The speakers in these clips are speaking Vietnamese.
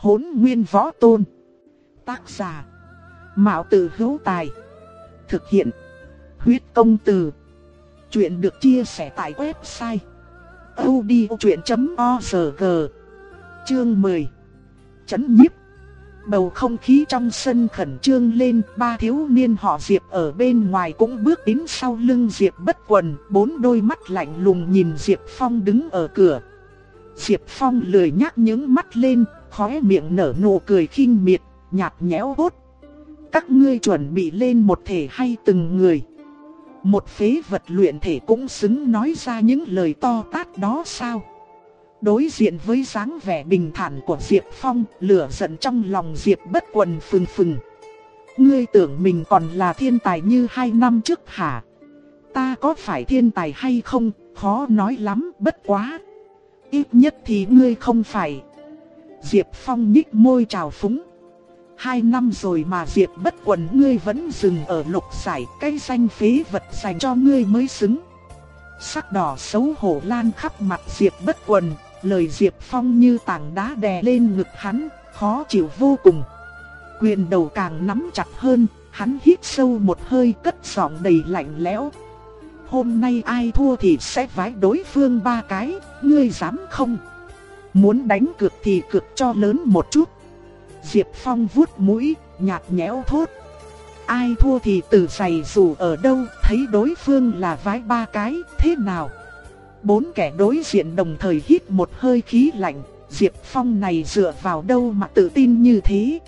Hốn nguyên võ tôn. Tác giả. Mạo tử hữu tài. Thực hiện. Huyết công từ. Chuyện được chia sẻ tại website. odchuyện.org Chương 10 Chấn nhiếp Bầu không khí trong sân khẩn trương lên, ba thiếu niên họ Diệp ở bên ngoài cũng bước đến sau lưng Diệp bất quần, bốn đôi mắt lạnh lùng nhìn Diệp Phong đứng ở cửa. Diệp Phong lười nhắc những mắt lên, khóe miệng nở nụ cười khinh miệt, nhạt nhẽo hốt. Các ngươi chuẩn bị lên một thể hay từng người. Một phế vật luyện thể cũng xứng nói ra những lời to tát đó sao? Đối diện với dáng vẻ bình thản của Diệp Phong, lửa giận trong lòng Diệp bất quần phừng phừng. Ngươi tưởng mình còn là thiên tài như hai năm trước hả? Ta có phải thiên tài hay không, khó nói lắm, bất quá. Ít nhất thì ngươi không phải. Diệp Phong nhích môi trào phúng. Hai năm rồi mà Diệp bất quần ngươi vẫn dừng ở lục giải cây danh phế vật dành cho ngươi mới xứng. Sắc đỏ xấu hổ lan khắp mặt Diệp bất quần, lời Diệp Phong như tảng đá đè lên ngực hắn, khó chịu vô cùng. Quyền đầu càng nắm chặt hơn, hắn hít sâu một hơi cất giọng đầy lạnh lẽo. Hôm nay ai thua thì sẽ vái đối phương ba cái, ngươi dám không? Muốn đánh cược thì cược cho lớn một chút. Diệp Phong vuốt mũi, nhạt nhẽo thốt. Ai thua thì từ giày dù ở đâu, thấy đối phương là vái ba cái, thế nào? Bốn kẻ đối diện đồng thời hít một hơi khí lạnh, Diệp Phong này dựa vào đâu mà tự tin như thế?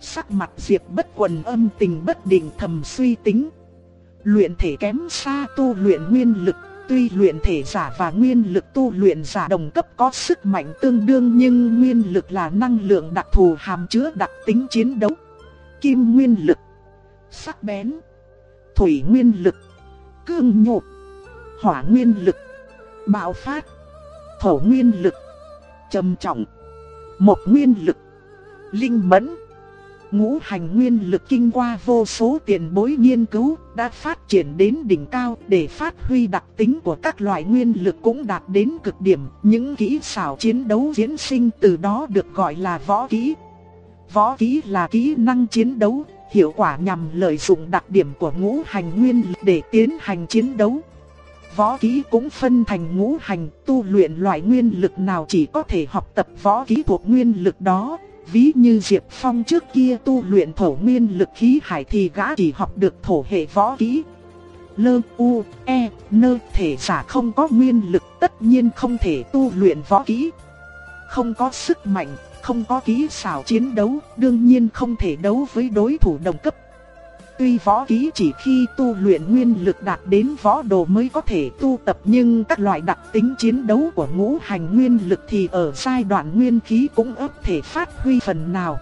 Sắc mặt Diệp bất quần âm tình bất định thầm suy tính. Luyện thể kém xa tu luyện nguyên lực, tuy luyện thể giả và nguyên lực tu luyện giả đồng cấp có sức mạnh tương đương nhưng nguyên lực là năng lượng đặc thù hàm chứa đặc tính chiến đấu. Kim nguyên lực, sắc bén, thủy nguyên lực, cương nhột, hỏa nguyên lực bạo phát, thổ nguyên lực, trầm trọng, một nguyên lực, linh mẫn. Ngũ hành nguyên lực kinh qua vô số tiền bối nghiên cứu đã phát triển đến đỉnh cao để phát huy đặc tính của các loại nguyên lực cũng đạt đến cực điểm. Những kỹ xảo chiến đấu diễn sinh từ đó được gọi là võ kỹ. Võ kỹ là kỹ năng chiến đấu, hiệu quả nhằm lợi dụng đặc điểm của ngũ hành nguyên lực để tiến hành chiến đấu. Võ kỹ cũng phân thành ngũ hành, tu luyện loại nguyên lực nào chỉ có thể học tập võ kỹ thuộc nguyên lực đó. Ví như Diệp Phong trước kia tu luyện thổ nguyên lực khí hải thì gã chỉ học được thổ hệ võ kỹ. Lơ u, e, nơ thể giả không có nguyên lực tất nhiên không thể tu luyện võ kỹ. Không có sức mạnh, không có kỹ xảo chiến đấu, đương nhiên không thể đấu với đối thủ đồng cấp Tuy võ ký chỉ khi tu luyện nguyên lực đạt đến võ đồ mới có thể tu tập nhưng các loại đặc tính chiến đấu của ngũ hành nguyên lực thì ở giai đoạn nguyên khí cũng ấp thể phát huy phần nào.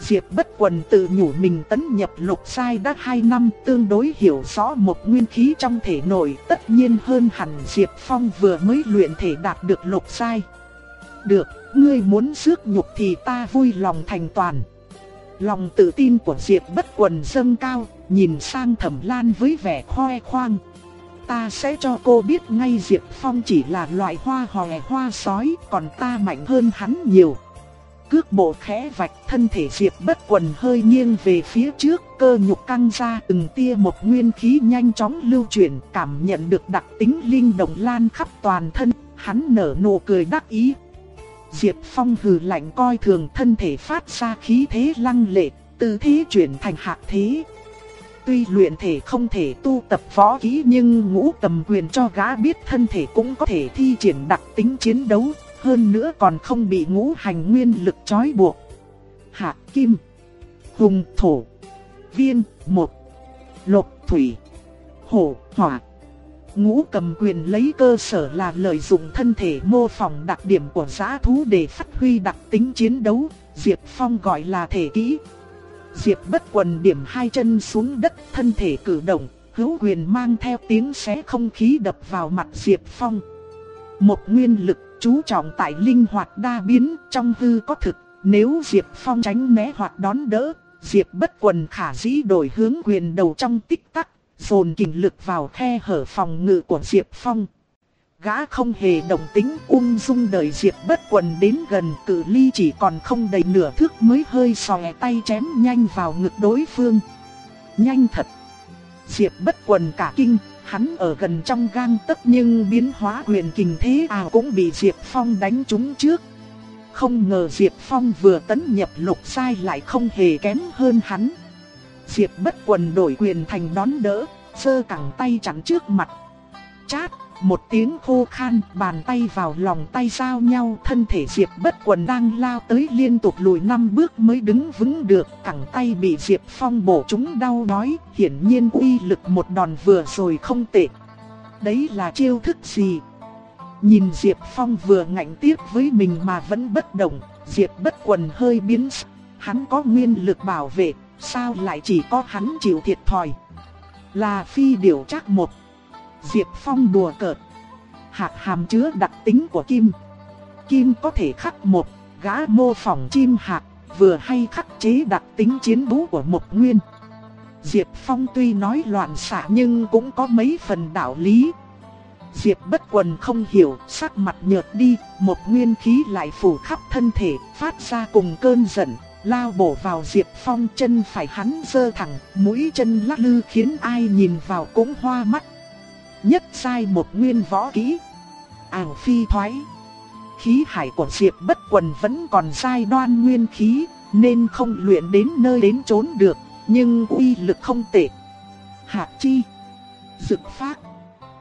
Diệp bất quần tự nhủ mình tấn nhập lục sai đã 2 năm tương đối hiểu rõ một nguyên khí trong thể nội tất nhiên hơn hẳn Diệp Phong vừa mới luyện thể đạt được lục sai. Được, ngươi muốn rước nhục thì ta vui lòng thành toàn. Lòng tự tin của Diệp bất quần dâng cao, nhìn sang thẩm lan với vẻ khoe khoang. Ta sẽ cho cô biết ngay Diệp Phong chỉ là loại hoa hòe hoa sói, còn ta mạnh hơn hắn nhiều. Cước bộ khẽ vạch thân thể Diệp bất quần hơi nghiêng về phía trước, cơ nhục căng ra từng tia một nguyên khí nhanh chóng lưu chuyển, cảm nhận được đặc tính linh động lan khắp toàn thân, hắn nở nụ cười đắc ý, Diệp Phong hừ lạnh coi thường thân thể phát ra khí thế lăng lệ, từ thế chuyển thành hạ thế. Tuy luyện thể không thể tu tập võ kỹ nhưng ngũ tầm quyền cho gã biết thân thể cũng có thể thi triển đặc tính chiến đấu, hơn nữa còn không bị ngũ hành nguyên lực trói buộc. hạ kim, hùng thổ, viên, một, lục thủy, hổ, hỏa. Ngũ cầm quyền lấy cơ sở là lợi dụng thân thể mô phỏng đặc điểm của giã thú để phát huy đặc tính chiến đấu, Diệp Phong gọi là thể kỹ. Diệp bất quần điểm hai chân xuống đất, thân thể cử động, hữu quyền mang theo tiếng xé không khí đập vào mặt Diệp Phong. Một nguyên lực chú trọng tại linh hoạt đa biến trong hư có thực, nếu Diệp Phong tránh né hoặc đón đỡ, Diệp bất quần khả dĩ đổi hướng quyền đầu trong tích tắc dồn kình lực vào khe hở phòng ngự của Diệp Phong. Gã không hề đồng tính ung dung đợi Diệp bất quần đến gần cự ly chỉ còn không đầy nửa thước mới hơi xòe tay chém nhanh vào ngực đối phương. Nhanh thật! Diệp bất quần cả kinh, hắn ở gần trong gang tấc nhưng biến hóa quyền kình thế à cũng bị Diệp Phong đánh trúng trước. Không ngờ Diệp Phong vừa tấn nhập lục sai lại không hề kém hơn hắn. Diệp bất quần đổi quyền thành đón đỡ, sơ cẳng tay chắn trước mặt. Chát, một tiếng khô khan, bàn tay vào lòng tay giao nhau, thân thể Diệp bất quần đang lao tới liên tục lùi năm bước mới đứng vững được, cẳng tay bị Diệp Phong bổ chúng đau đói, hiển nhiên uy lực một đòn vừa rồi không tệ. Đấy là chiêu thức gì? Nhìn Diệp Phong vừa ngạnh tiếp với mình mà vẫn bất động, Diệp bất quần hơi biến sắc, hắn có nguyên lực bảo vệ, sao lại chỉ có hắn chịu thiệt thòi? Là phi điều chắc một. Diệp Phong đùa cợt. Hạt hàm chứa đặc tính của kim. Kim có thể khắc một, gã mô phỏng chim hạt, vừa hay khắc chế đặc tính chiến bú của một nguyên. Diệp Phong tuy nói loạn xạ nhưng cũng có mấy phần đạo lý. Diệp bất quần không hiểu, sắc mặt nhợt đi, một nguyên khí lại phủ khắp thân thể, phát ra cùng cơn giận, lao bổ vào Diệp Phong chân phải hắn dơ thẳng, mũi chân lắc lư khiến ai nhìn vào cũng hoa mắt. Nhất sai một nguyên võ kỹ. Ảng phi thoái. Khí hải của Diệp bất quần vẫn còn sai đoan nguyên khí, nên không luyện đến nơi đến trốn được, nhưng uy lực không tệ. hạ chi. Dực phát.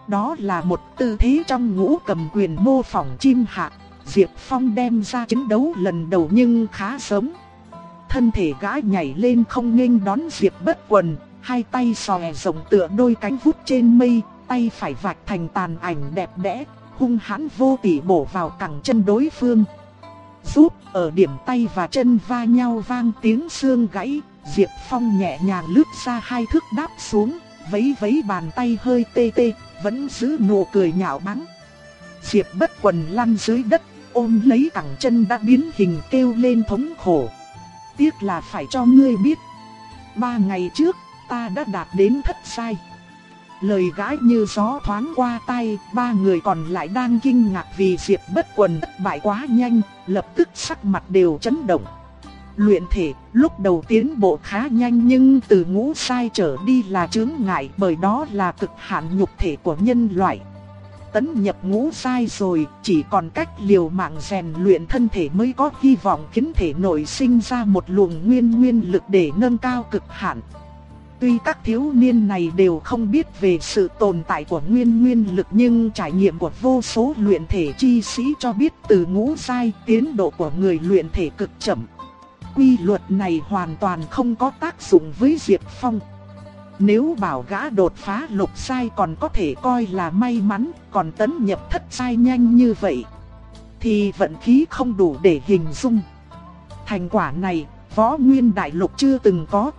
Đó là một tư thế trong ngũ cầm quyền mô phỏng chim hạ. Diệp Phong đem ra chiến đấu lần đầu nhưng khá sớm. Thân thể gã nhảy lên không nghênh đón Diệp bất quần, hai tay xòe rộng tựa đôi cánh vút trên mây, tay phải vạch thành tàn ảnh đẹp đẽ, hung hãn vô tỉ bổ vào cẳng chân đối phương. Rút ở điểm tay và chân va nhau vang tiếng xương gãy, Diệp Phong nhẹ nhàng lướt ra hai thước đáp xuống, vấy vấy bàn tay hơi tê tê, vẫn giữ nụ cười nhạo báng. Diệp bất quần lăn dưới đất, ôm lấy cẳng chân đã biến hình kêu lên thống khổ. Tiếc là phải cho ngươi biết. Ba ngày trước, ta đã đạt đến thất sai. Lời gái như gió thoáng qua tay, ba người còn lại đang kinh ngạc vì Diệp bất quần thất bại quá nhanh, lập tức sắc mặt đều chấn động. Luyện thể, lúc đầu tiến bộ khá nhanh nhưng từ ngũ sai trở đi là chướng ngại bởi đó là cực hạn nhục thể của nhân loại. Tấn nhập ngũ sai rồi, chỉ còn cách liều mạng rèn luyện thân thể mới có hy vọng khiến thể nội sinh ra một luồng nguyên nguyên lực để nâng cao cực hạn. Tuy các thiếu niên này đều không biết về sự tồn tại của nguyên nguyên lực nhưng trải nghiệm của vô số luyện thể chi sĩ cho biết từ ngũ sai tiến độ của người luyện thể cực chậm. Quy luật này hoàn toàn không có tác dụng với Diệp Phong. Nếu bảo gã đột phá lục sai còn có thể coi là may mắn, còn tấn nhập thất sai nhanh như vậy, thì vận khí không đủ để hình dung. Thành quả này, võ nguyên đại lục chưa từng có,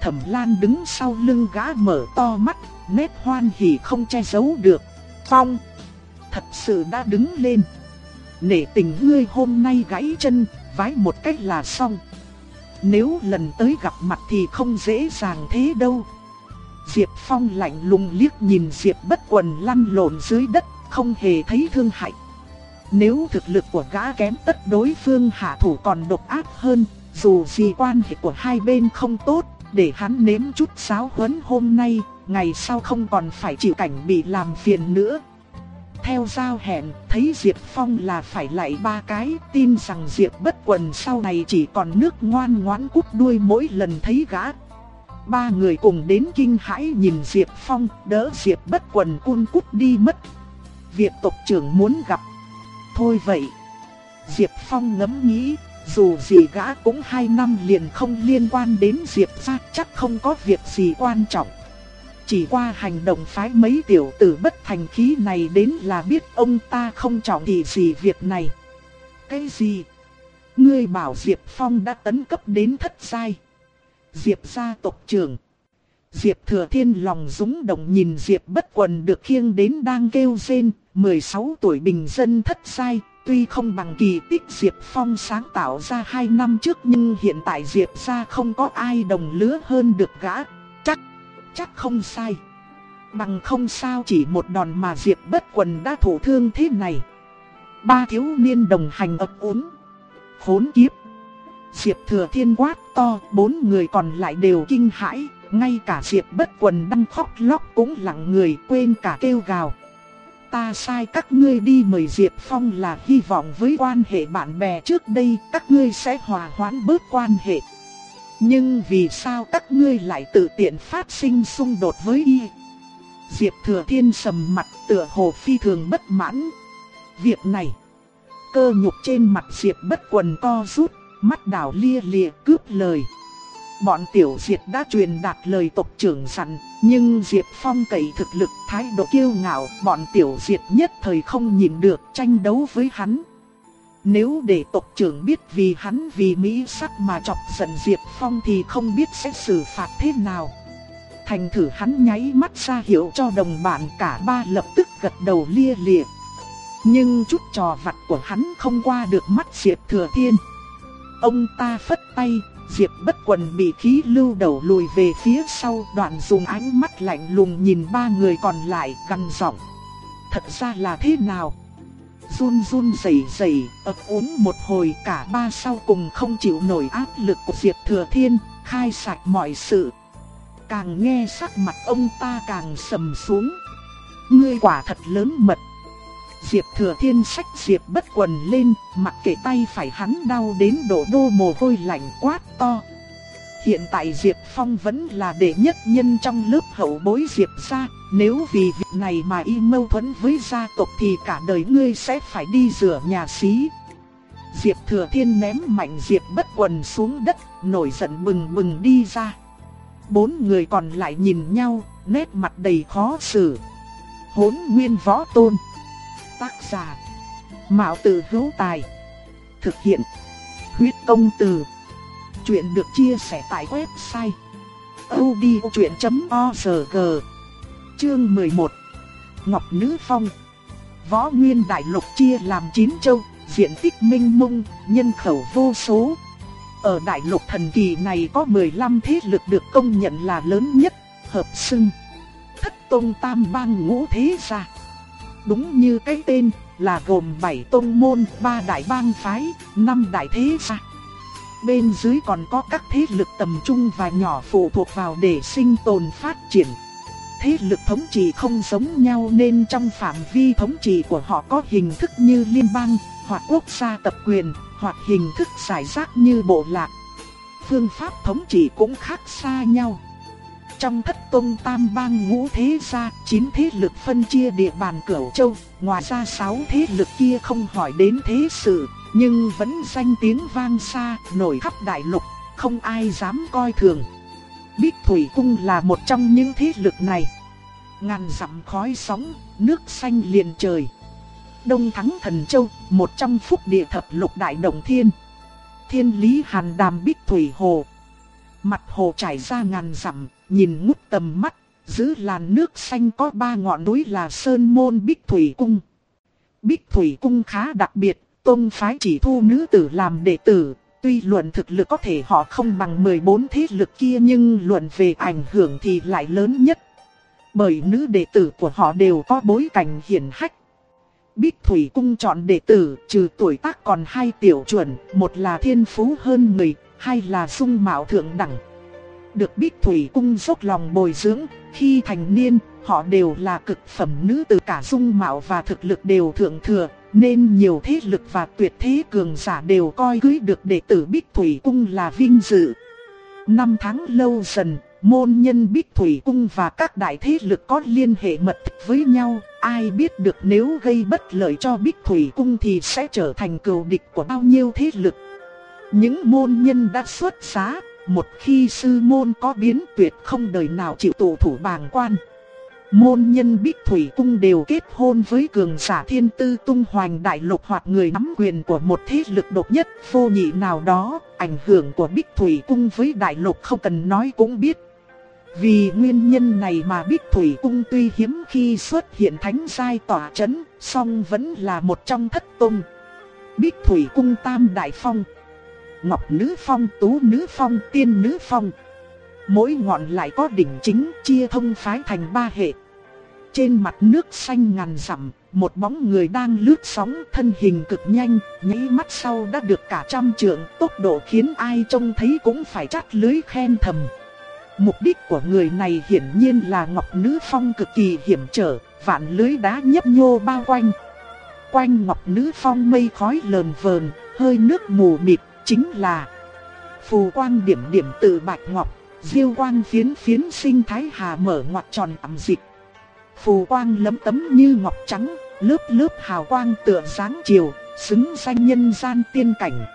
Thẩm Lan đứng sau lưng gã mở to mắt, nét hoan hỉ không che giấu được. Phong, thật sự đã đứng lên. Nể tình ngươi hôm nay gãy chân, vái một cách là xong. Nếu lần tới gặp mặt thì không dễ dàng thế đâu. Diệp Phong lạnh lùng liếc nhìn Diệp bất quần lăn lộn dưới đất, không hề thấy thương hại. Nếu thực lực của gã kém tất đối phương hạ thủ còn độc ác hơn, dù gì quan hệ của hai bên không tốt, để hắn nếm chút giáo huấn hôm nay, ngày sau không còn phải chịu cảnh bị làm phiền nữa. Theo giao hẹn, thấy Diệp Phong là phải lại ba cái, tin rằng Diệp bất quần sau này chỉ còn nước ngoan ngoãn cút đuôi mỗi lần thấy gã. Ba người cùng đến kinh hãi nhìn Diệp Phong, đỡ Diệp bất quần cun cút đi mất. Việc tộc trưởng muốn gặp. Thôi vậy. Diệp Phong ngẫm nghĩ, dù gì gã cũng hai năm liền không liên quan đến Diệp gia chắc không có việc gì quan trọng. Chỉ qua hành động phái mấy tiểu tử bất thành khí này đến là biết ông ta không trọng thì gì việc này. Cái gì? Ngươi bảo Diệp Phong đã tấn cấp đến thất sai. Diệp gia tộc trưởng. Diệp Thừa Thiên lòng dũng động nhìn Diệp bất quần được khiêng đến đang kêu rên, 16 tuổi bình dân thất sai, Tuy không bằng kỳ tích Diệp Phong sáng tạo ra 2 năm trước nhưng hiện tại Diệp gia không có ai đồng lứa hơn được gã. Chắc, chắc không sai. Bằng không sao chỉ một đòn mà Diệp bất quần đã thổ thương thế này. Ba thiếu niên đồng hành ấp úng. Khốn kiếp. Diệp thừa thiên quát to, bốn người còn lại đều kinh hãi, ngay cả Diệp bất quần đang khóc lóc cũng lặng người quên cả kêu gào. Ta sai các ngươi đi mời Diệp Phong là hy vọng với quan hệ bạn bè trước đây các ngươi sẽ hòa hoãn bớt quan hệ. Nhưng vì sao các ngươi lại tự tiện phát sinh xung đột với y? Diệp Thừa Thiên sầm mặt tựa hồ phi thường bất mãn. Việc này, cơ nhục trên mặt Diệp bất quần co rút, mắt đảo lia lịa cướp lời. Bọn tiểu diệt đã truyền đạt lời tộc trưởng sẵn nhưng Diệp Phong cậy thực lực thái độ kiêu ngạo, bọn tiểu diệt nhất thời không nhìn được tranh đấu với hắn. Nếu để tộc trưởng biết vì hắn vì Mỹ sắc mà chọc giận Diệp Phong thì không biết sẽ xử phạt thế nào. Thành thử hắn nháy mắt ra hiệu cho đồng bạn cả ba lập tức gật đầu lia lịa. Nhưng chút trò vặt của hắn không qua được mắt Diệp Thừa Thiên. Ông ta phất tay, Diệp bất quần bị khí lưu đầu lùi về phía sau đoạn dùng ánh mắt lạnh lùng nhìn ba người còn lại gằn giọng. Thật ra là thế nào? Run run rẩy rẩy, ấp úng một hồi cả ba sau cùng không chịu nổi áp lực của Diệp Thừa Thiên, khai sạch mọi sự. Càng nghe sắc mặt ông ta càng sầm xuống. Ngươi quả thật lớn mật. Diệp Thừa Thiên sách Diệp bất quần lên, mặc kệ tay phải hắn đau đến độ đô mồ hôi lạnh quát to. Hiện tại Diệp Phong vẫn là đệ nhất nhân trong lớp hậu bối Diệp gia, nếu vì việc này mà y mâu thuẫn với gia tộc thì cả đời ngươi sẽ phải đi rửa nhà xí. Diệp Thừa Thiên ném mạnh Diệp bất quần xuống đất, nổi giận bừng bừng đi ra. Bốn người còn lại nhìn nhau, nét mặt đầy khó xử. hỗn nguyên võ tôn. Tác giả. Mạo tử hữu tài. Thực hiện. Huyết công từ. Chuyện được chia sẻ tại website. odchuyện.org Chương 11 Ngọc Nữ Phong Võ Nguyên Đại Lục chia làm 9 châu, diện tích minh mông, nhân khẩu vô số. Ở Đại Lục Thần Kỳ này có 15 thế lực được công nhận là lớn nhất, hợp xưng. Thất Tông Tam Bang Ngũ Thế Gia Đúng như cái tên là gồm 7 tông môn, 3 đại bang phái, 5 đại thế gia. Bên dưới còn có các thế lực tầm trung và nhỏ phụ thuộc vào để sinh tồn phát triển. Thế lực thống trị không giống nhau nên trong phạm vi thống trị của họ có hình thức như liên bang, hoặc quốc gia tập quyền, hoặc hình thức giải rác như bộ lạc. Phương pháp thống trị cũng khác xa nhau. Trong thất tông tam bang ngũ thế gia, chín thế lực phân chia địa bàn cửu châu, ngoài ra sáu thế lực kia không hỏi đến thế sự, nhưng vẫn danh tiếng vang xa, nổi khắp đại lục, không ai dám coi thường. Bích Thủy Cung là một trong những thế lực này. Ngàn dặm khói sóng, nước xanh liền trời. Đông Thắng Thần Châu, một trong phúc địa thập lục đại động thiên. Thiên lý hàn đàm Bích Thủy Hồ. Mặt hồ trải ra ngàn dặm, nhìn ngút tầm mắt, giữ làn nước xanh có ba ngọn núi là Sơn Môn Bích Thủy Cung. Bích Thủy Cung khá đặc biệt, tôn phái chỉ thu nữ tử làm đệ tử, tuy luận thực lực có thể họ không bằng 14 thế lực kia nhưng luận về ảnh hưởng thì lại lớn nhất. Bởi nữ đệ tử của họ đều có bối cảnh hiển hách. Bích Thủy Cung chọn đệ tử trừ tuổi tác còn hai tiểu chuẩn, một là thiên phú hơn người, hai là dung mạo thượng đẳng được Bích Thủy Cung dốc lòng bồi dưỡng, khi thành niên, họ đều là cực phẩm nữ từ cả dung mạo và thực lực đều thượng thừa, nên nhiều thế lực và tuyệt thế cường giả đều coi cưới được đệ tử Bích Thủy Cung là vinh dự. Năm tháng lâu dần, môn nhân Bích Thủy Cung và các đại thế lực có liên hệ mật với nhau, ai biết được nếu gây bất lợi cho Bích Thủy Cung thì sẽ trở thành cừu địch của bao nhiêu thế lực. Những môn nhân đã xuất giá, một khi sư môn có biến tuyệt không đời nào chịu tụ thủ bàng quan. Môn nhân Bích Thủy Cung đều kết hôn với cường giả thiên tư tung hoành đại lục hoặc người nắm quyền của một thế lực độc nhất vô nhị nào đó. Ảnh hưởng của Bích Thủy Cung với đại lục không cần nói cũng biết. Vì nguyên nhân này mà Bích Thủy Cung tuy hiếm khi xuất hiện thánh giai tỏa chấn, song vẫn là một trong thất tung. Bích Thủy Cung Tam Đại Phong Ngọc Nữ Phong, Tú Nữ Phong, Tiên Nữ Phong. Mỗi ngọn lại có đỉnh chính chia thông phái thành ba hệ. Trên mặt nước xanh ngàn dặm, một bóng người đang lướt sóng thân hình cực nhanh, nháy mắt sau đã được cả trăm trượng, tốc độ khiến ai trông thấy cũng phải chắt lưới khen thầm. Mục đích của người này hiển nhiên là Ngọc Nữ Phong cực kỳ hiểm trở, vạn lưới đá nhấp nhô bao quanh. Quanh Ngọc Nữ Phong mây khói lờn vờn, hơi nước mù mịt, chính là phù quang điểm điểm từ bạch ngọc, diêu quang phiến phiến sinh thái hà mở ngoặt tròn ẩm dịch. Phù quang lấm tấm như ngọc trắng, lớp lớp hào quang tựa sáng chiều, xứng danh nhân gian tiên cảnh.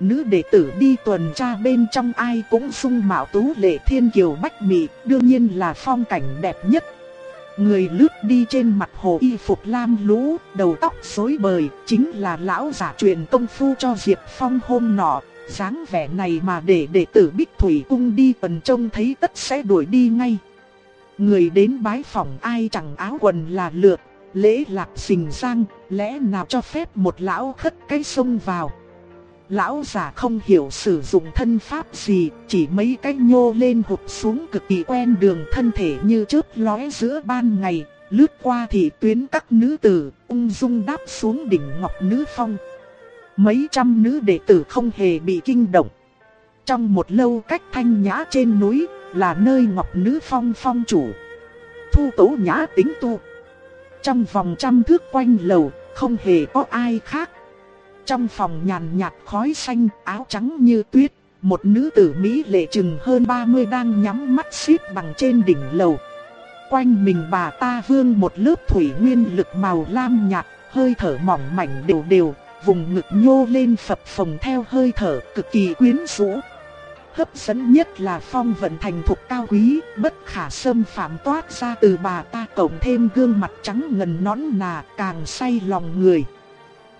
Nữ đệ tử đi tuần tra bên trong ai cũng sung mạo tú lệ thiên kiều bách mị, đương nhiên là phong cảnh đẹp nhất. Người lướt đi trên mặt hồ y phục lam lũ, đầu tóc rối bời, chính là lão giả truyền công phu cho Diệp Phong hôm nọ. dáng vẻ này mà để đệ tử Bích Thủy cung đi tuần trông thấy tất sẽ đuổi đi ngay. Người đến bái phòng ai chẳng áo quần là lượt, lễ lạc xình sang, lẽ nào cho phép một lão khất cái sông vào. Lão giả không hiểu sử dụng thân pháp gì, chỉ mấy cái nhô lên hụt xuống cực kỳ quen đường thân thể như chớp lóe giữa ban ngày, lướt qua thị tuyến các nữ tử, ung dung đáp xuống đỉnh ngọc nữ phong. Mấy trăm nữ đệ tử không hề bị kinh động. Trong một lâu cách thanh nhã trên núi, là nơi ngọc nữ phong phong chủ. Thu tố nhã tính tu. Trong vòng trăm thước quanh lầu, không hề có ai khác. Trong phòng nhàn nhạt khói xanh, áo trắng như tuyết, một nữ tử Mỹ lệ chừng hơn 30 đang nhắm mắt xít bằng trên đỉnh lầu. Quanh mình bà ta vương một lớp thủy nguyên lực màu lam nhạt, hơi thở mỏng mảnh đều đều, vùng ngực nhô lên phập phồng theo hơi thở cực kỳ quyến rũ. Hấp dẫn nhất là phong vận thành thục cao quý, bất khả xâm phạm toát ra từ bà ta cộng thêm gương mặt trắng ngần nõn nà càng say lòng người.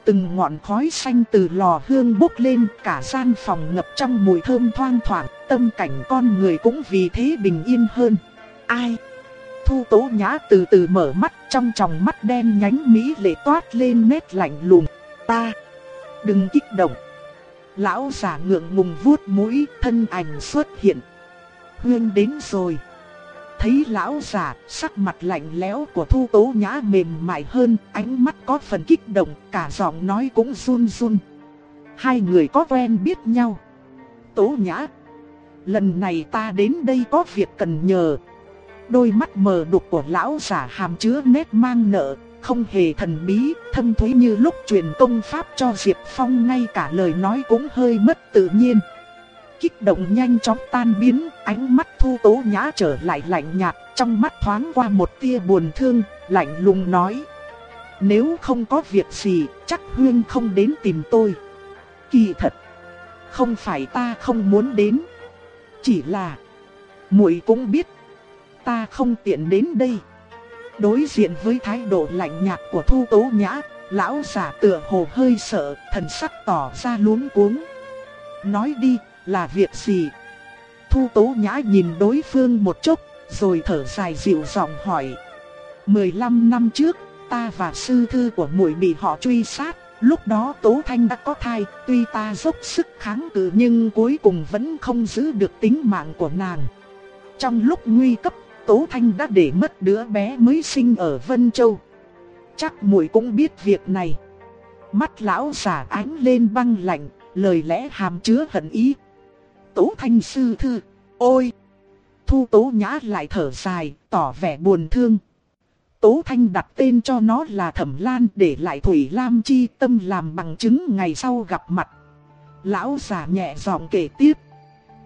Từng ngọn khói xanh từ lò hương bốc lên cả gian phòng ngập trong mùi thơm thoang thoảng, tâm cảnh con người cũng vì thế bình yên hơn. Ai? Thu tố nhã từ từ mở mắt trong tròng mắt đen nhánh mỹ lệ toát lên nét lạnh lùng. Ta! Đừng kích động! Lão giả ngượng ngùng vuốt mũi, thân ảnh xuất hiện. Hương đến rồi. Thấy lão giả, sắc mặt lạnh lẽo của thu tố nhã mềm mại hơn, ánh mắt có phần kích động, cả giọng nói cũng run run. Hai người có quen biết nhau. Tố nhã, lần này ta đến đây có việc cần nhờ. Đôi mắt mờ đục của lão giả hàm chứa nét mang nợ, không hề thần bí, thâm thúy như lúc truyền công pháp cho Diệp Phong ngay cả lời nói cũng hơi mất tự nhiên. Kích động nhanh chóng tan biến, ánh mắt thu tố nhã trở lại lạnh nhạt, trong mắt thoáng qua một tia buồn thương, lạnh lùng nói. Nếu không có việc gì, chắc Huyên không đến tìm tôi. Kỳ thật, không phải ta không muốn đến, chỉ là muội cũng biết, ta không tiện đến đây. Đối diện với thái độ lạnh nhạt của Thu Tố Nhã, lão giả tựa hồ hơi sợ, thần sắc tỏ ra luống cuống. Nói đi, là việc gì? Thu Tố Nhã nhìn đối phương một chút, rồi thở dài dịu giọng hỏi. 15 năm trước, ta và sư thư của muội bị họ truy sát, lúc đó Tố Thanh đã có thai, tuy ta dốc sức kháng cự nhưng cuối cùng vẫn không giữ được tính mạng của nàng. Trong lúc nguy cấp Tố Thanh đã để mất đứa bé mới sinh ở Vân Châu. Chắc muội cũng biết việc này. Mắt lão giả ánh lên băng lạnh, lời lẽ hàm chứa hận ý. Tố Thanh sư thư, ôi! Thu Tố Nhã lại thở dài, tỏ vẻ buồn thương. Tố Thanh đặt tên cho nó là Thẩm Lan để lại Thủy Lam chi tâm làm bằng chứng ngày sau gặp mặt. Lão già nhẹ giọng kể tiếp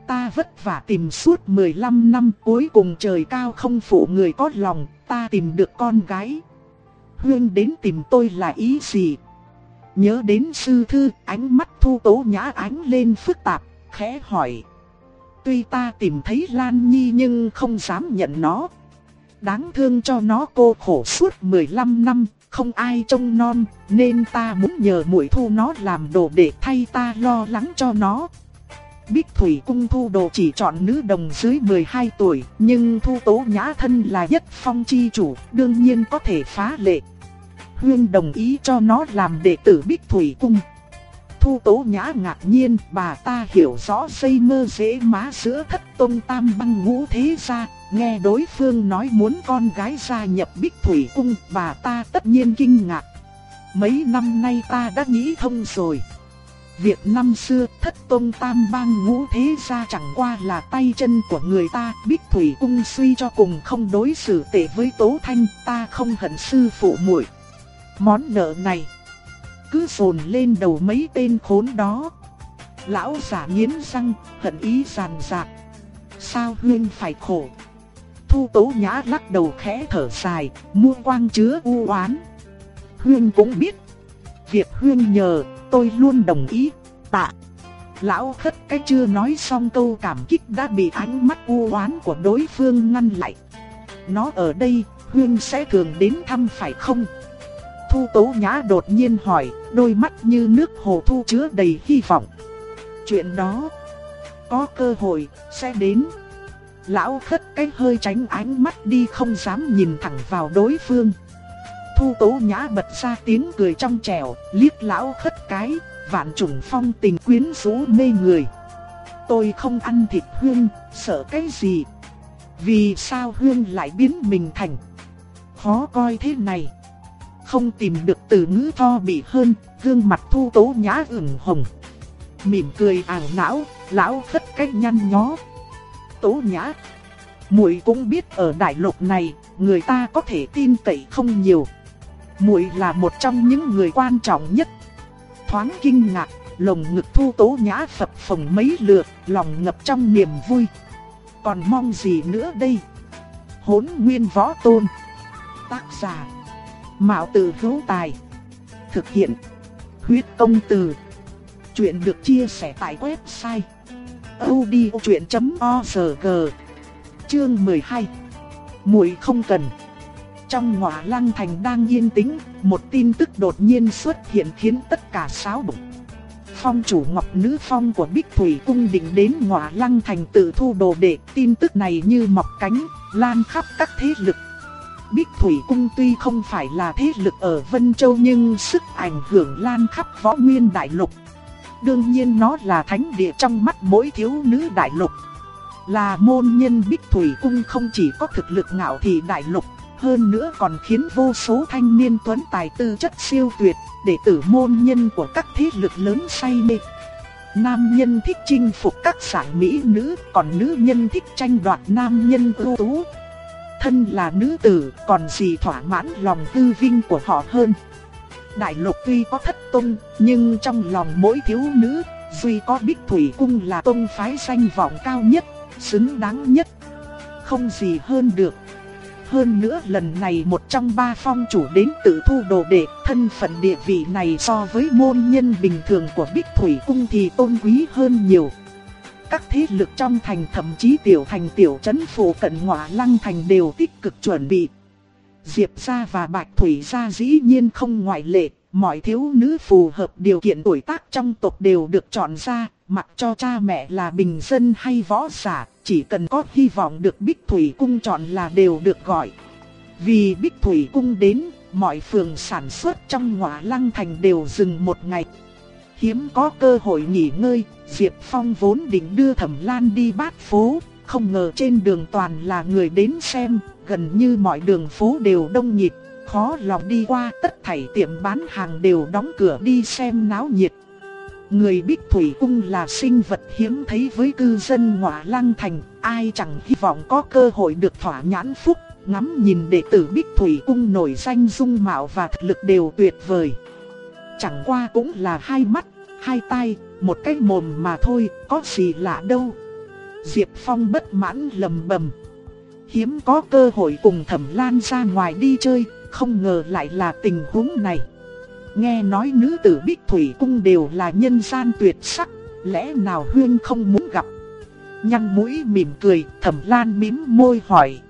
ta vất vả tìm suốt 15 năm cuối cùng trời cao không phụ người có lòng, ta tìm được con gái. Hương đến tìm tôi là ý gì? Nhớ đến sư thư, ánh mắt thu tố nhã ánh lên phức tạp, khẽ hỏi. Tuy ta tìm thấy Lan Nhi nhưng không dám nhận nó. Đáng thương cho nó cô khổ suốt 15 năm, không ai trông non, nên ta muốn nhờ muội thu nó làm đồ để thay ta lo lắng cho nó. Bích Thủy Cung thu đồ chỉ chọn nữ đồng dưới 12 tuổi, nhưng thu tố nhã thân là nhất phong chi chủ, đương nhiên có thể phá lệ. Huyên đồng ý cho nó làm đệ tử Bích Thủy Cung. Thu tố nhã ngạc nhiên, bà ta hiểu rõ xây mơ dễ má sữa thất tông tam băng ngũ thế gia, nghe đối phương nói muốn con gái gia nhập bích thủy cung, bà ta tất nhiên kinh ngạc. Mấy năm nay ta đã nghĩ thông rồi. Việc năm xưa thất tôn tam bang ngũ thế gia chẳng qua là tay chân của người ta, Bích Thủy cung suy cho cùng không đối xử tệ với Tố Thanh, ta không hận sư phụ muội. Món nợ này cứ phồn lên đầu mấy tên khốn đó. Lão giả nghiến răng, hận ý giàn giạc. Sao Huyên phải khổ? Thu Tố Nhã lắc đầu khẽ thở dài, mua quang chứa u oán. Huyên cũng biết, việc Huyên nhờ tôi luôn đồng ý, tạ. Lão khất cái chưa nói xong câu cảm kích đã bị ánh mắt u oán của đối phương ngăn lại. Nó ở đây, Huyên sẽ thường đến thăm phải không? Thu Tố Nhã đột nhiên hỏi, đôi mắt như nước hồ thu chứa đầy hy vọng. Chuyện đó, có cơ hội, sẽ đến. Lão khất cái hơi tránh ánh mắt đi không dám nhìn thẳng vào đối phương. Thu Tố Nhã bật ra tiếng cười trong trẻo, liếc lão khất cái, vạn trùng phong tình quyến rũ mê người. Tôi không ăn thịt hương, sợ cái gì? Vì sao hương lại biến mình thành? Khó coi thế này. Không tìm được từ ngữ to bị hơn, gương mặt thu tố nhã ửng hồng. Mỉm cười ảo não, lão khất cách nhăn nhó. Tố nhã. muội cũng biết ở đại lục này, người ta có thể tin cậy không nhiều. muội là một trong những người quan trọng nhất thoáng kinh ngạc, lồng ngực thu tố nhã phập phồng mấy lượt, lòng ngập trong niềm vui. Còn mong gì nữa đây? Hốn nguyên võ tôn. Tác giả. Mạo từ hữu tài. Thực hiện. Huyết công từ. Chuyện được chia sẻ tại website. odchuyện.org Chương 12 Muội không cần trong ngọa lăng thành đang yên tĩnh, một tin tức đột nhiên xuất hiện khiến tất cả sáo động. Phong chủ Ngọc Nữ Phong của Bích Thủy Cung định đến ngọa lăng thành tự thu đồ đệ, tin tức này như mọc cánh, lan khắp các thế lực. Bích Thủy Cung tuy không phải là thế lực ở Vân Châu nhưng sức ảnh hưởng lan khắp võ nguyên đại lục. Đương nhiên nó là thánh địa trong mắt mỗi thiếu nữ đại lục. Là môn nhân Bích Thủy Cung không chỉ có thực lực ngạo thị đại lục hơn nữa còn khiến vô số thanh niên tuấn tài tư chất siêu tuyệt, đệ tử môn nhân của các thế lực lớn say mê. Nam nhân thích chinh phục các sản mỹ nữ, còn nữ nhân thích tranh đoạt nam nhân ưu tú. Thân là nữ tử, còn gì thỏa mãn lòng tư vinh của họ hơn. Đại lục tuy có thất tung, nhưng trong lòng mỗi thiếu nữ, duy có Bích Thủy Cung là tông phái danh vọng cao nhất, xứng đáng nhất. Không gì hơn được. Hơn nữa lần này một trong ba phong chủ đến tự thu đồ đệ, thân phận địa vị này so với môn nhân bình thường của Bích Thủy Cung thì tôn quý hơn nhiều. Các thế lực trong thành thậm chí tiểu thành tiểu trấn phủ cận ngọa lăng thành đều tích cực chuẩn bị. Diệp gia và Bạch Thủy gia dĩ nhiên không ngoại lệ, mọi thiếu nữ phù hợp điều kiện tuổi tác trong tộc đều được chọn ra, mặc cho cha mẹ là bình dân hay võ giả, chỉ cần có hy vọng được Bích Thủy Cung chọn là đều được gọi. Vì Bích Thủy Cung đến, mọi phường sản xuất trong ngọa lăng thành đều dừng một ngày. Hiếm có cơ hội nghỉ ngơi, Diệp Phong vốn định đưa Thẩm Lan đi bát phố, không ngờ trên đường toàn là người đến xem, gần như mọi đường phố đều đông nghịt, khó lòng đi qua tất thảy tiệm bán hàng đều đóng cửa đi xem náo nhiệt. Người Bích Thủy Cung là sinh vật hiếm thấy với cư dân ngọa lăng thành, ai chẳng hy vọng có cơ hội được thỏa nhãn phúc, ngắm nhìn đệ tử Bích Thủy Cung nổi danh dung mạo và thực lực đều tuyệt vời. Chẳng qua cũng là hai mắt, hai tay, một cái mồm mà thôi, có gì lạ đâu. Diệp Phong bất mãn lầm bầm. Hiếm có cơ hội cùng Thẩm Lan ra ngoài đi chơi, không ngờ lại là tình huống này. Nghe nói nữ tử Bích Thủy Cung đều là nhân gian tuyệt sắc, lẽ nào Huyên không muốn gặp? Nhăn mũi mỉm cười, Thẩm Lan mím môi hỏi.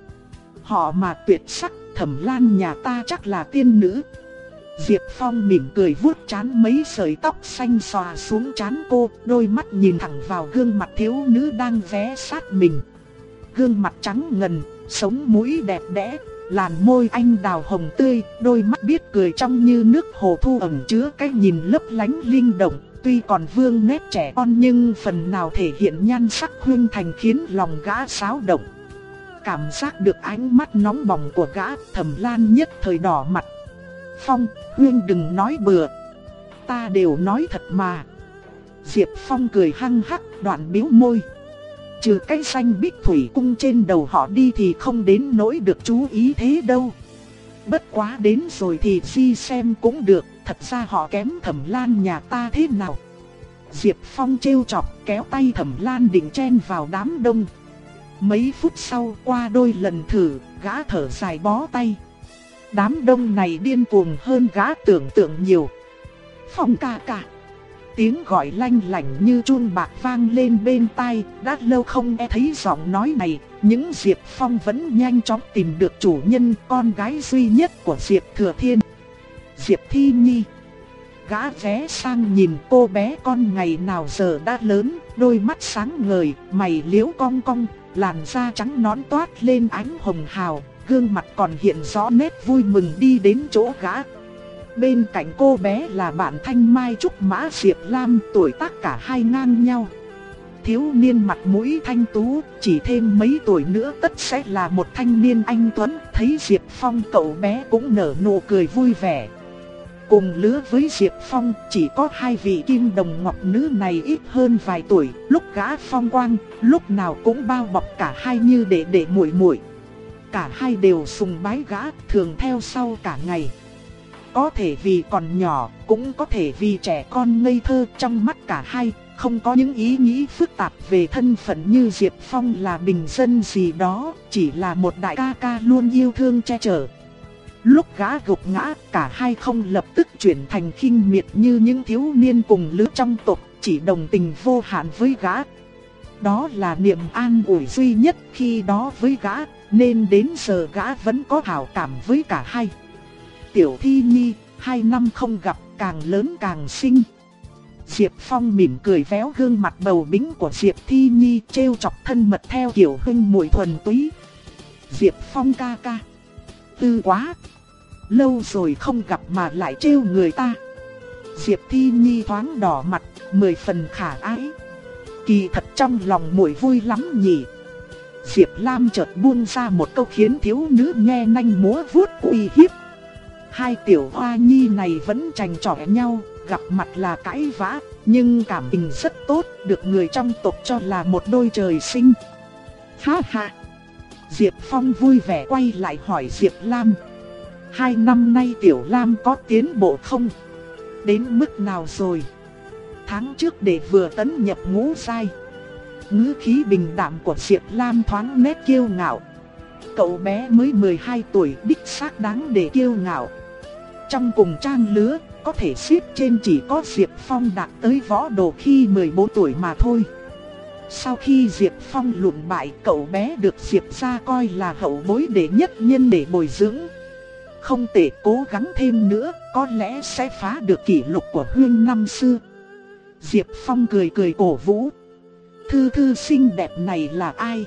Họ mà tuyệt sắc, Thẩm Lan nhà ta chắc là tiên nữ. Diệp Phong mỉm cười vuốt chán mấy sợi tóc xanh xòa xuống chán cô, đôi mắt nhìn thẳng vào gương mặt thiếu nữ đang vé sát mình. Gương mặt trắng ngần, sống mũi đẹp đẽ, làn môi anh đào hồng tươi, đôi mắt biết cười trong như nước hồ thu ẩn chứa cái nhìn lấp lánh linh động, tuy còn vương nét trẻ con nhưng phần nào thể hiện nhan sắc huyên thành khiến lòng gã xáo động. Cảm giác được ánh mắt nóng bỏng của gã thầm lan nhất thời đỏ mặt. Phong, huyên đừng nói bừa. Ta đều nói thật mà. Diệp Phong cười hăng hắc đoạn biếu môi. Trừ cái xanh bích thủy cung trên đầu họ đi thì không đến nỗi được chú ý thế đâu. Bất quá đến rồi thì di xem cũng được, thật ra họ kém thẩm lan nhà ta thế nào. Diệp Phong trêu chọc kéo tay thẩm lan định chen vào đám đông. Mấy phút sau qua đôi lần thử, gã thở dài bó tay. Đám đông này điên cuồng hơn gã tưởng tượng nhiều. Phong ca ca. Tiếng gọi lanh lảnh như chuông bạc vang lên bên tai, đã lâu không nghe thấy giọng nói này, những Diệp Phong vẫn nhanh chóng tìm được chủ nhân con gái duy nhất của Diệp Thừa Thiên. Diệp Thi Nhi Gã ghé sang nhìn cô bé con ngày nào giờ đã lớn, đôi mắt sáng ngời, mày liếu cong cong, làn da trắng nõn toát lên ánh hồng hào, gương mặt còn hiện rõ nét vui mừng đi đến chỗ gã. Bên cạnh cô bé là bạn Thanh Mai Trúc Mã Diệp Lam tuổi tác cả hai ngang nhau. Thiếu niên mặt mũi thanh tú, chỉ thêm mấy tuổi nữa tất sẽ là một thanh niên anh Tuấn. Thấy Diệp Phong cậu bé cũng nở nụ cười vui vẻ. Cùng lứa với Diệp Phong chỉ có hai vị kim đồng ngọc nữ này ít hơn vài tuổi, lúc gã phong quang, lúc nào cũng bao bọc cả hai như để để muội muội. Cả hai đều sùng bái gã, thường theo sau cả ngày. Có thể vì còn nhỏ, cũng có thể vì trẻ con ngây thơ trong mắt cả hai, không có những ý nghĩ phức tạp về thân phận như Diệp Phong là bình dân gì đó, chỉ là một đại ca ca luôn yêu thương che chở. Lúc gã gục ngã, cả hai không lập tức chuyển thành khinh miệt như những thiếu niên cùng lứa trong tộc, chỉ đồng tình vô hạn với gã. Đó là niềm an ủi duy nhất khi đó với gã, nên đến giờ gã vẫn có hảo cảm với cả hai. Tiểu Thi Nhi, hai năm không gặp càng lớn càng xinh. Diệp Phong mỉm cười véo gương mặt bầu bính của Diệp Thi Nhi trêu chọc thân mật theo kiểu huynh muội thuần túy. Diệp Phong ca ca. Tư quá. Lâu rồi không gặp mà lại trêu người ta. Diệp Thi Nhi thoáng đỏ mặt, mười phần khả ái. Kỳ thật trong lòng muội vui lắm nhỉ. Diệp Lam chợt buông ra một câu khiến thiếu nữ nghe nanh múa vuốt uy hiếp. Hai tiểu hoa nhi này vẫn tranh chọi nhau, gặp mặt là cãi vã, nhưng cảm tình rất tốt, được người trong tộc cho là một đôi trời sinh. Ha ha! Diệp Phong vui vẻ quay lại hỏi Diệp Lam. Hai năm nay Tiểu Lam có tiến bộ không? Đến mức nào rồi? Tháng trước để vừa tấn nhập ngũ sai ngữ khí bình đạm của Diệp Lam thoáng nét kiêu ngạo. Cậu bé mới 12 tuổi đích xác đáng để kiêu ngạo. Trong cùng trang lứa, có thể xếp trên chỉ có Diệp Phong đạt tới võ đồ khi 14 tuổi mà thôi. Sau khi Diệp Phong lụn bại, cậu bé được Diệp ra coi là hậu bối đệ nhất nhân để bồi dưỡng. Không thể cố gắng thêm nữa, có lẽ sẽ phá được kỷ lục của huyên năm xưa. Diệp Phong cười cười cổ vũ. Thư thư xinh đẹp này là ai?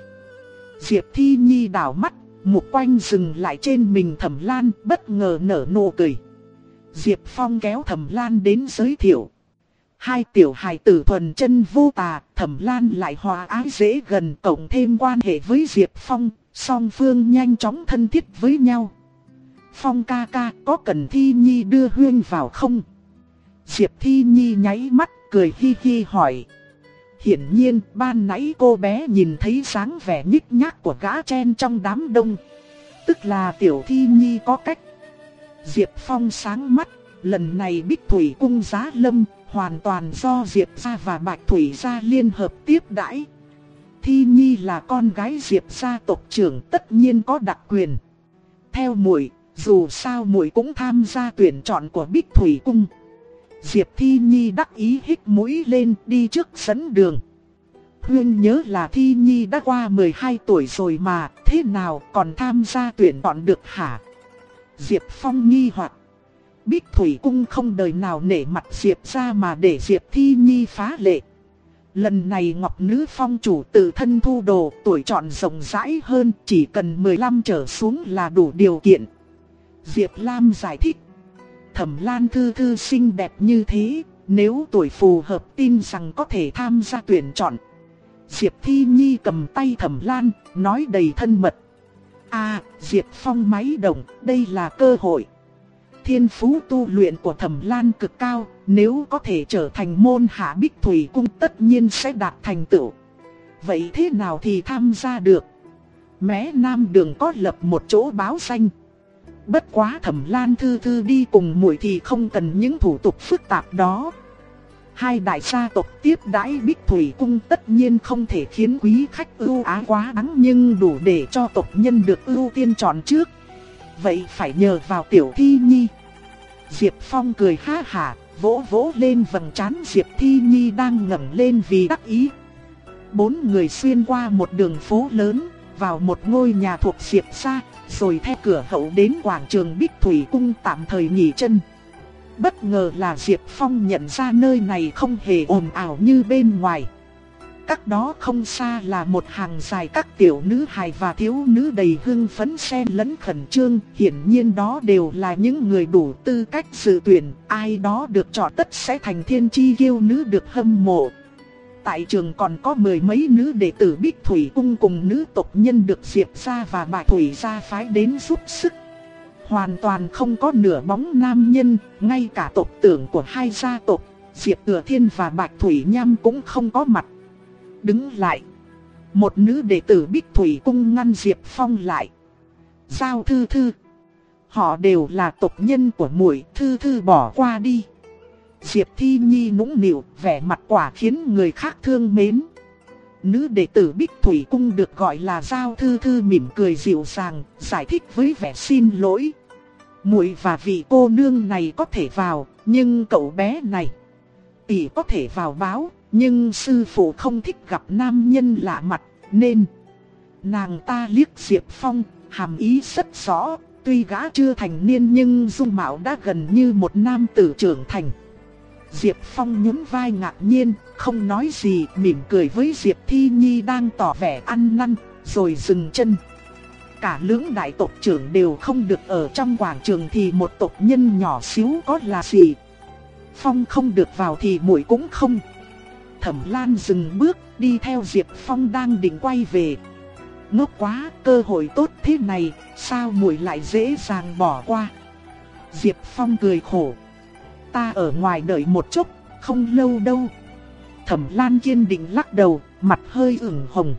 Diệp Thi Nhi đảo mắt, mục quanh dừng lại trên mình thẩm lan, bất ngờ nở nụ cười. Diệp Phong kéo Thẩm Lan đến giới thiệu. Hai tiểu hài tử thuần chân vô tà, Thẩm Lan lại hòa ái dễ gần cộng thêm quan hệ với Diệp Phong, song phương nhanh chóng thân thiết với nhau. Phong ca ca có cần Thi Nhi đưa Huyên vào không? Diệp Thi Nhi nháy mắt cười hi hi hỏi. Hiển nhiên ban nãy cô bé nhìn thấy sáng vẻ nhích nhác của gã chen trong đám đông. Tức là tiểu Thi Nhi có cách Diệp Phong sáng mắt, lần này Bích Thủy cung giá lâm, hoàn toàn do Diệp gia và Bạch Thủy gia liên hợp tiếp đãi. Thi Nhi là con gái Diệp gia tộc trưởng tất nhiên có đặc quyền. Theo muội, dù sao muội cũng tham gia tuyển chọn của Bích Thủy cung. Diệp Thi Nhi đắc ý hít mũi lên đi trước dẫn đường. Huyên nhớ là Thi Nhi đã qua 12 tuổi rồi mà, thế nào còn tham gia tuyển chọn được hả? Diệp Phong nghi hoặc. Bích Thủy Cung không đời nào nể mặt Diệp ra mà để Diệp Thi Nhi phá lệ. Lần này Ngọc Nữ Phong chủ tự thân thu đồ tuổi chọn rộng rãi hơn chỉ cần 15 trở xuống là đủ điều kiện. Diệp Lam giải thích. Thẩm Lan Thư Thư xinh đẹp như thế, nếu tuổi phù hợp tin rằng có thể tham gia tuyển chọn. Diệp Thi Nhi cầm tay Thẩm Lan, nói đầy thân mật. À, Diệp Phong máy động, đây là cơ hội. Thiên phú tu luyện của Thẩm Lan cực cao, nếu có thể trở thành môn hạ bích thủy cung tất nhiên sẽ đạt thành tựu. Vậy thế nào thì tham gia được? Mé Nam Đường có lập một chỗ báo danh. Bất quá Thẩm Lan Thư Thư đi cùng muội thì không cần những thủ tục phức tạp đó. Hai đại gia tộc tiếp đãi Bích Thủy Cung tất nhiên không thể khiến quý khách ưu ái quá đáng nhưng đủ để cho tộc nhân được ưu tiên chọn trước. Vậy phải nhờ vào Tiểu Thi Nhi. Diệp Phong cười ha hả, vỗ vỗ lên vầng trán Diệp Thi Nhi đang ngẩng lên vì đắc ý. Bốn người xuyên qua một đường phố lớn, vào một ngôi nhà thuộc Diệp gia, rồi theo cửa hậu đến quảng trường Bích Thủy Cung tạm thời nghỉ chân. Bất ngờ là Diệp Phong nhận ra nơi này không hề ồn ào như bên ngoài. Cách đó không xa là một hàng dài các tiểu nữ hài và thiếu nữ đầy hưng phấn xen lẫn khẩn trương. Hiển nhiên đó đều là những người đủ tư cách dự tuyển, ai đó được chọn tất sẽ thành thiên chi kiêu nữ được hâm mộ. Tại trường còn có mười mấy nữ đệ tử Bích Thủy Cung cùng nữ tộc nhân được Diệp gia và Bạch Thủy gia phái đến giúp sức. Hoàn toàn không có nửa bóng nam nhân, ngay cả tộc trưởng của hai gia tộc, Diệp Thừa Thiên và Bạch Thủy Nham cũng không có mặt. Đứng lại. Một nữ đệ tử Bích Thủy Cung ngăn Diệp Phong lại. Giao thư thư. Họ đều là tộc nhân của muội thư thư bỏ qua đi. Diệp Thi Nhi nũng nịu, vẻ mặt quả khiến người khác thương mến. Nữ đệ tử Bích Thủy Cung được gọi là Giao Thư Thư mỉm cười dịu dàng, giải thích với vẻ xin lỗi. Muội và vị cô nương này có thể vào, nhưng cậu bé này tỷ có thể vào báo, nhưng sư phụ không thích gặp nam nhân lạ mặt, nên nàng ta liếc Diệp Phong, hàm ý rất rõ, tuy gã chưa thành niên nhưng dung mạo đã gần như một nam tử trưởng thành. Diệp Phong nhún vai ngạc nhiên, không nói gì, mỉm cười với Diệp Thi Nhi đang tỏ vẻ ăn năn, rồi dừng chân. Cả lưỡng đại tộc trưởng đều không được ở trong quảng trường thì một tộc nhân nhỏ xíu có là gì. Phong không được vào thì muội cũng không. Thẩm Lan dừng bước, đi theo Diệp Phong đang định quay về. Ngốc quá, cơ hội tốt thế này, sao muội lại dễ dàng bỏ qua? Diệp Phong cười khổ. Ta ở ngoài đợi một chút, không lâu đâu. Thẩm Lan kiên định lắc đầu, mặt hơi ửng hồng.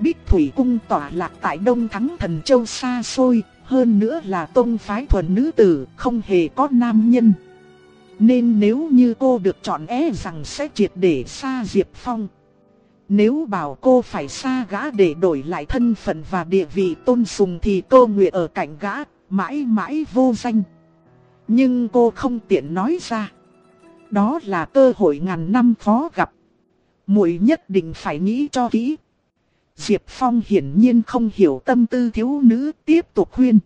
Bích Thủy Cung tỏa lạc tại Đông Thắng Thần Châu xa xôi, hơn nữa là tôn phái thuần nữ tử, không hề có nam nhân. Nên nếu như cô được chọn é e rằng sẽ triệt để xa Diệp Phong. Nếu bảo cô phải xa gã để đổi lại thân phận và địa vị tôn sùng thì cô nguyện ở cạnh gã, mãi mãi vô danh. Nhưng cô không tiện nói ra. Đó là cơ hội ngàn năm khó gặp. Muội nhất định phải nghĩ cho kỹ. Diệp Phong hiển nhiên không hiểu tâm tư thiếu nữ, tiếp tục khuyên.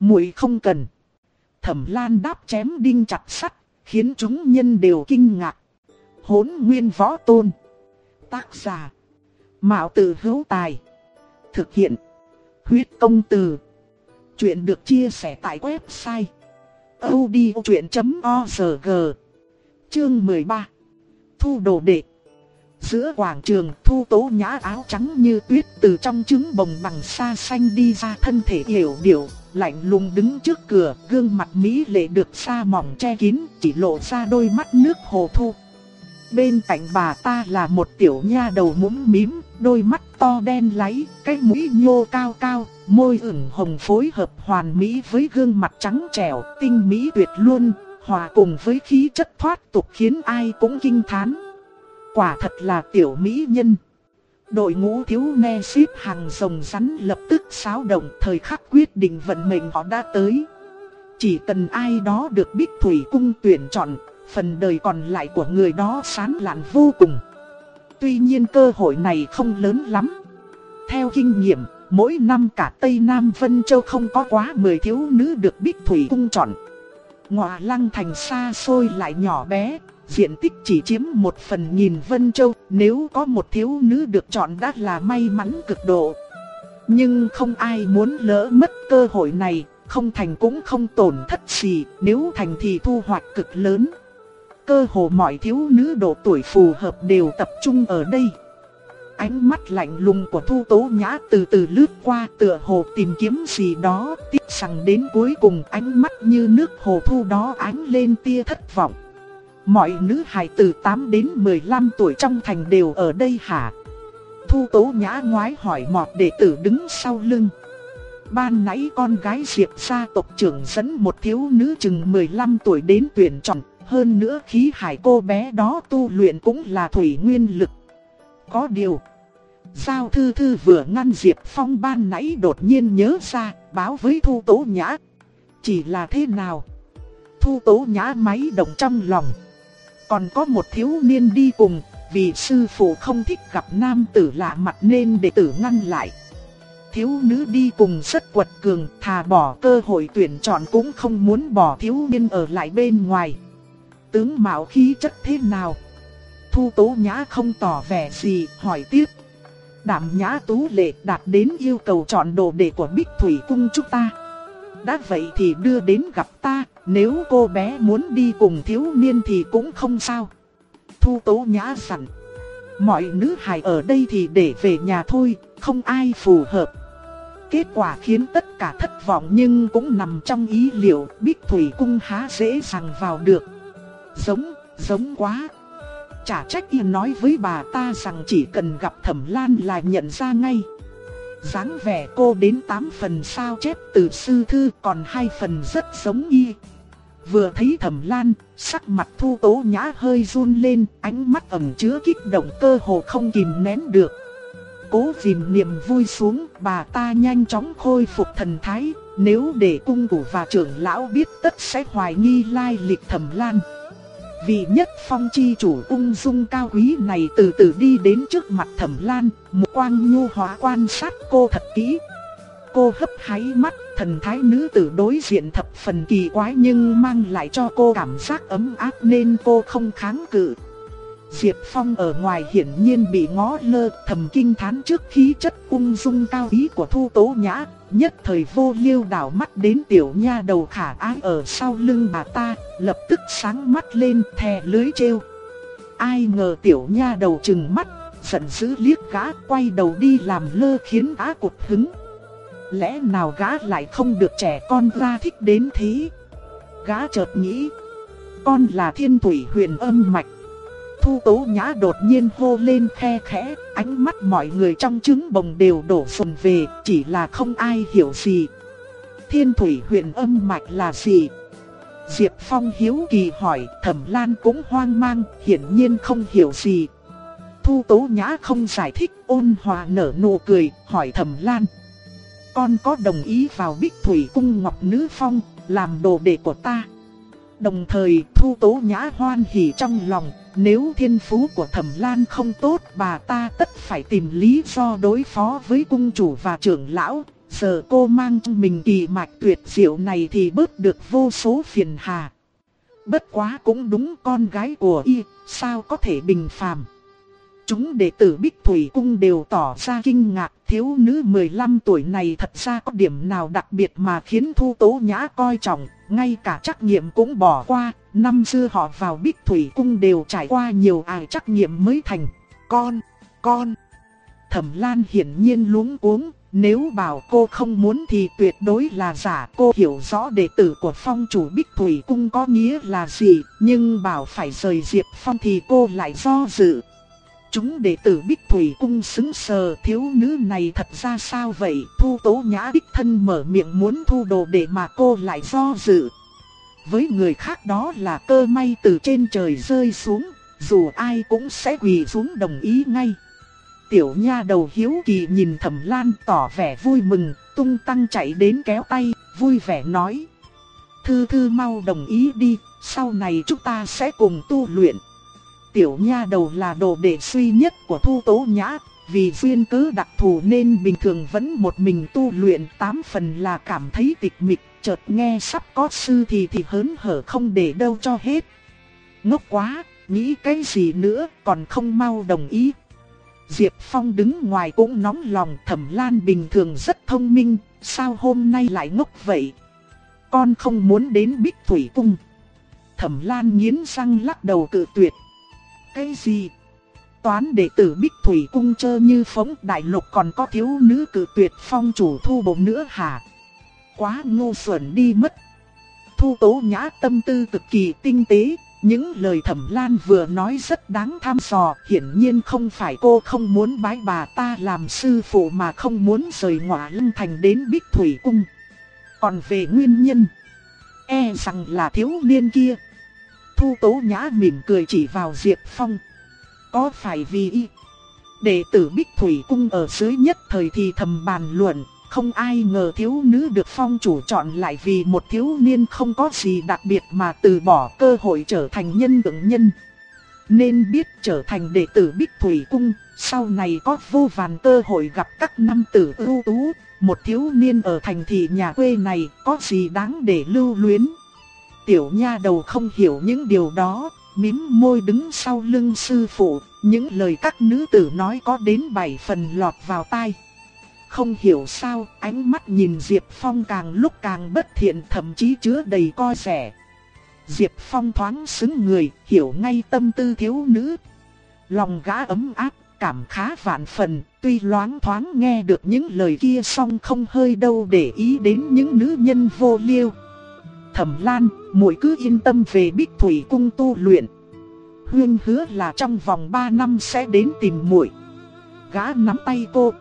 Muội không cần. Thẩm Lan đáp chém đinh chặt sắt, khiến chúng nhân đều kinh ngạc. Hỗn Nguyên Võ Tôn. Tác giả: Mạo Tử Hữu Tài. Thực hiện: Huyết Công Từ. Chuyện được chia sẻ tại website audiochuyện.org Chương 13. Thu đồ đệ. Giữa quảng trường thu tố nhã áo trắng như tuyết từ trong trứng bồng bằng sa xanh đi ra thân thể hiểu điệu, lạnh lùng đứng trước cửa, gương mặt mỹ lệ được sa mỏng che kín, chỉ lộ ra đôi mắt nước hồ thu. Bên cạnh bà ta là một tiểu nha đầu mũm mím, đôi mắt to đen láy, cái mũi nhô cao cao, môi ửng hồng phối hợp hoàn mỹ với gương mặt trắng trẻo, tinh mỹ tuyệt luôn, hòa cùng với khí chất thoát tục khiến ai cũng kinh thán. Quả thật là tiểu mỹ nhân. Đội ngũ thiếu ne ship hàng rồng rắn lập tức xáo động thời khắc quyết định vận mệnh họ đã tới. Chỉ cần ai đó được Bích Thủy Cung tuyển chọn, phần đời còn lại của người đó sán lạn vô cùng. Tuy nhiên cơ hội này không lớn lắm. Theo kinh nghiệm, mỗi năm cả Tây Nam Vân Châu không có quá 10 thiếu nữ được Bích Thủy Cung chọn. Ngọa lăng thành xa xôi lại nhỏ bé, diện tích chỉ chiếm một phần nghìn Vân Châu, nếu có một thiếu nữ được chọn đã là may mắn cực độ. Nhưng không ai muốn lỡ mất cơ hội này, không thành cũng không tổn thất gì, nếu thành thì thu hoạch cực lớn cơ hồ mọi thiếu nữ độ tuổi phù hợp đều tập trung ở đây. Ánh mắt lạnh lùng của Thu Tố Nhã từ từ lướt qua tựa hồ tìm kiếm gì đó, tiếc rằng đến cuối cùng ánh mắt như nước hồ thu đó ánh lên tia thất vọng. Mọi nữ hài từ 8 đến 15 tuổi trong thành đều ở đây hả? Thu Tố Nhã ngoái hỏi mọt đệ tử đứng sau lưng. Ban nãy con gái Diệp gia tộc trưởng dẫn một thiếu nữ chừng 15 tuổi đến tuyển chọn, hơn nữa khí hải cô bé đó tu luyện cũng là thủy nguyên lực. Có điều, Giao Thư Thư vừa ngăn Diệp Phong ban nãy đột nhiên nhớ ra, báo với Thu Tố Nhã. Chỉ là thế nào? Thu Tố Nhã máy động trong lòng. Còn có một thiếu niên đi cùng, vì sư phụ không thích gặp nam tử lạ mặt nên đệ tử ngăn lại. Thiếu nữ đi cùng rất quật cường, thà bỏ cơ hội tuyển chọn cũng không muốn bỏ thiếu niên ở lại bên ngoài. Tướng mạo khí chất thế nào? Thu Tố Nhã không tỏ vẻ gì, hỏi tiếp. Đảm Nhã Tú Lệ đạt đến yêu cầu chọn đồ đệ của Bích Thủy Cung chúng ta. Đã vậy thì đưa đến gặp ta, nếu cô bé muốn đi cùng thiếu niên thì cũng không sao. Thu Tố Nhã sẵn. Mọi nữ hài ở đây thì để về nhà thôi, không ai phù hợp. Kết quả khiến tất cả thất vọng nhưng cũng nằm trong ý liệu Bích Thủy Cung há dễ dàng vào được. Giống, giống quá. Chả trách y nói với bà ta rằng chỉ cần gặp Thẩm Lan là nhận ra ngay. dáng vẻ cô đến 8 phần sao chép từ sư thư còn hai phần rất giống y. Vừa thấy Thẩm Lan, sắc mặt Thu Tố Nhã hơi run lên, ánh mắt ẩn chứa kích động cơ hồ không kìm nén được. Cố dìm niềm vui xuống, bà ta nhanh chóng khôi phục thần thái, nếu để cung chủ và trưởng lão biết tất sẽ hoài nghi lai lịch Thẩm Lan vì nhất phong chi chủ ung dung cao quý này từ từ đi đến trước mặt Thẩm Lan, một quang nhu hóa quan sát cô thật kỹ. Cô hấp háy mắt, thần thái nữ tử đối diện thập phần kỳ quái nhưng mang lại cho cô cảm giác ấm áp nên cô không kháng cự. Diệp Phong ở ngoài hiển nhiên bị ngó lơ thầm kinh thán trước khí chất ung dung cao ý của Thu Tố Nhã, nhất thời vô liêu đảo mắt đến tiểu nha đầu khả ái ở sau lưng bà ta, lập tức sáng mắt lên thè lưới treo. Ai ngờ tiểu nha đầu chừng mắt, giận dữ liếc gã quay đầu đi làm lơ khiến gã cụt hứng. Lẽ nào gã lại không được trẻ con ra thích đến thế? Gã chợt nghĩ, con là thiên thủy huyền âm mạch Thu Tố Nhã đột nhiên hô lên khe khẽ, ánh mắt mọi người trong trứng bồng đều đổ phần về, chỉ là không ai hiểu gì. Thiên thủy Huyện âm mạch là gì? Diệp Phong hiếu kỳ hỏi, Thẩm Lan cũng hoang mang, hiển nhiên không hiểu gì. Thu Tố Nhã không giải thích, ôn hòa nở nụ cười, hỏi Thẩm Lan. Con có đồng ý vào Bích Thủy Cung Ngọc Nữ Phong, làm đồ đệ của ta? Đồng thời Thu Tố Nhã hoan hỉ trong lòng, nếu thiên phú của Thẩm Lan không tốt, bà ta tất phải tìm lý do đối phó với cung chủ và trưởng lão. Giờ cô mang trong mình kỳ mạch tuyệt diệu này thì bớt được vô số phiền hà. Bất quá cũng đúng con gái của y, sao có thể bình phàm. Chúng đệ tử Bích Thủy Cung đều tỏ ra kinh ngạc, thiếu nữ 15 tuổi này thật ra có điểm nào đặc biệt mà khiến Thu Tố Nhã coi trọng, ngay cả trắc nghiệm cũng bỏ qua, năm xưa họ vào Bích Thủy Cung đều trải qua nhiều ải trắc nghiệm mới thành. Con, con. Thẩm Lan hiển nhiên luống cuống, nếu bảo cô không muốn thì tuyệt đối là giả. Cô hiểu rõ đệ tử của phong chủ Bích Thủy Cung có nghĩa là gì, nhưng bảo phải rời Diệp Phong thì cô lại do dự. Chúng đệ tử Bích Thủy Cung xứng sờ thiếu nữ này thật ra sao vậy? Thu Tố Nhã đích thân mở miệng muốn thu đồ để mà cô lại do dự. Với người khác đó là cơ may từ trên trời rơi xuống, dù ai cũng sẽ quỳ xuống đồng ý ngay. Tiểu nha đầu hiếu kỳ nhìn thẩm lan tỏ vẻ vui mừng, tung tăng chạy đến kéo tay, vui vẻ nói. Thư thư mau đồng ý đi, sau này chúng ta sẽ cùng tu luyện. Tiểu nha đầu là đồ đệ suy nhất của thu tố nhã, vì duyên cứ đặc thù nên bình thường vẫn một mình tu luyện tám phần là cảm thấy tịch mịch chợt nghe sắp có sư thì thì hớn hở không để đâu cho hết. Ngốc quá, nghĩ cái gì nữa còn không mau đồng ý. Diệp Phong đứng ngoài cũng nóng lòng thẩm lan bình thường rất thông minh, sao hôm nay lại ngốc vậy? Con không muốn đến Bích Thủy Cung. Thẩm Lan nghiến răng lắc đầu cự tuyệt. Cái gì? Toán đệ tử Bích Thủy cung chơ như phóng đại lục còn có thiếu nữ cử tuyệt phong chủ thu bổng nữa hả? Quá ngu xuẩn đi mất. Thu tố nhã tâm tư cực kỳ tinh tế, những lời thẩm lan vừa nói rất đáng tham sò hiển nhiên không phải cô không muốn bái bà ta làm sư phụ mà không muốn rời ngọa lưng thành đến Bích Thủy Cung. Còn về nguyên nhân, e rằng là thiếu niên kia. Thu tố nhã mỉm cười chỉ vào Diệp Phong. Có phải vì y? Đệ tử Bích Thủy Cung ở dưới nhất thời thì thầm bàn luận, không ai ngờ thiếu nữ được phong chủ chọn lại vì một thiếu niên không có gì đặc biệt mà từ bỏ cơ hội trở thành nhân tượng nhân. Nên biết trở thành đệ tử Bích Thủy Cung, sau này có vô vàn cơ hội gặp các nam tử ưu tú, một thiếu niên ở thành thị nhà quê này có gì đáng để lưu luyến. Tiểu nha đầu không hiểu những điều đó, mím môi đứng sau lưng sư phụ, những lời các nữ tử nói có đến bảy phần lọt vào tai. Không hiểu sao, ánh mắt nhìn Diệp Phong càng lúc càng bất thiện thậm chí chứa đầy coi rẻ. Diệp Phong thoáng xứng người, hiểu ngay tâm tư thiếu nữ. Lòng gã ấm áp, cảm khá vạn phần, tuy loáng thoáng nghe được những lời kia song không hơi đâu để ý đến những nữ nhân vô liêu. Thẩm Lan, muội cứ yên tâm về Bích Thủy cung tu luyện. Huyên hứa là trong vòng 3 năm sẽ đến tìm muội. Gã nắm tay cô,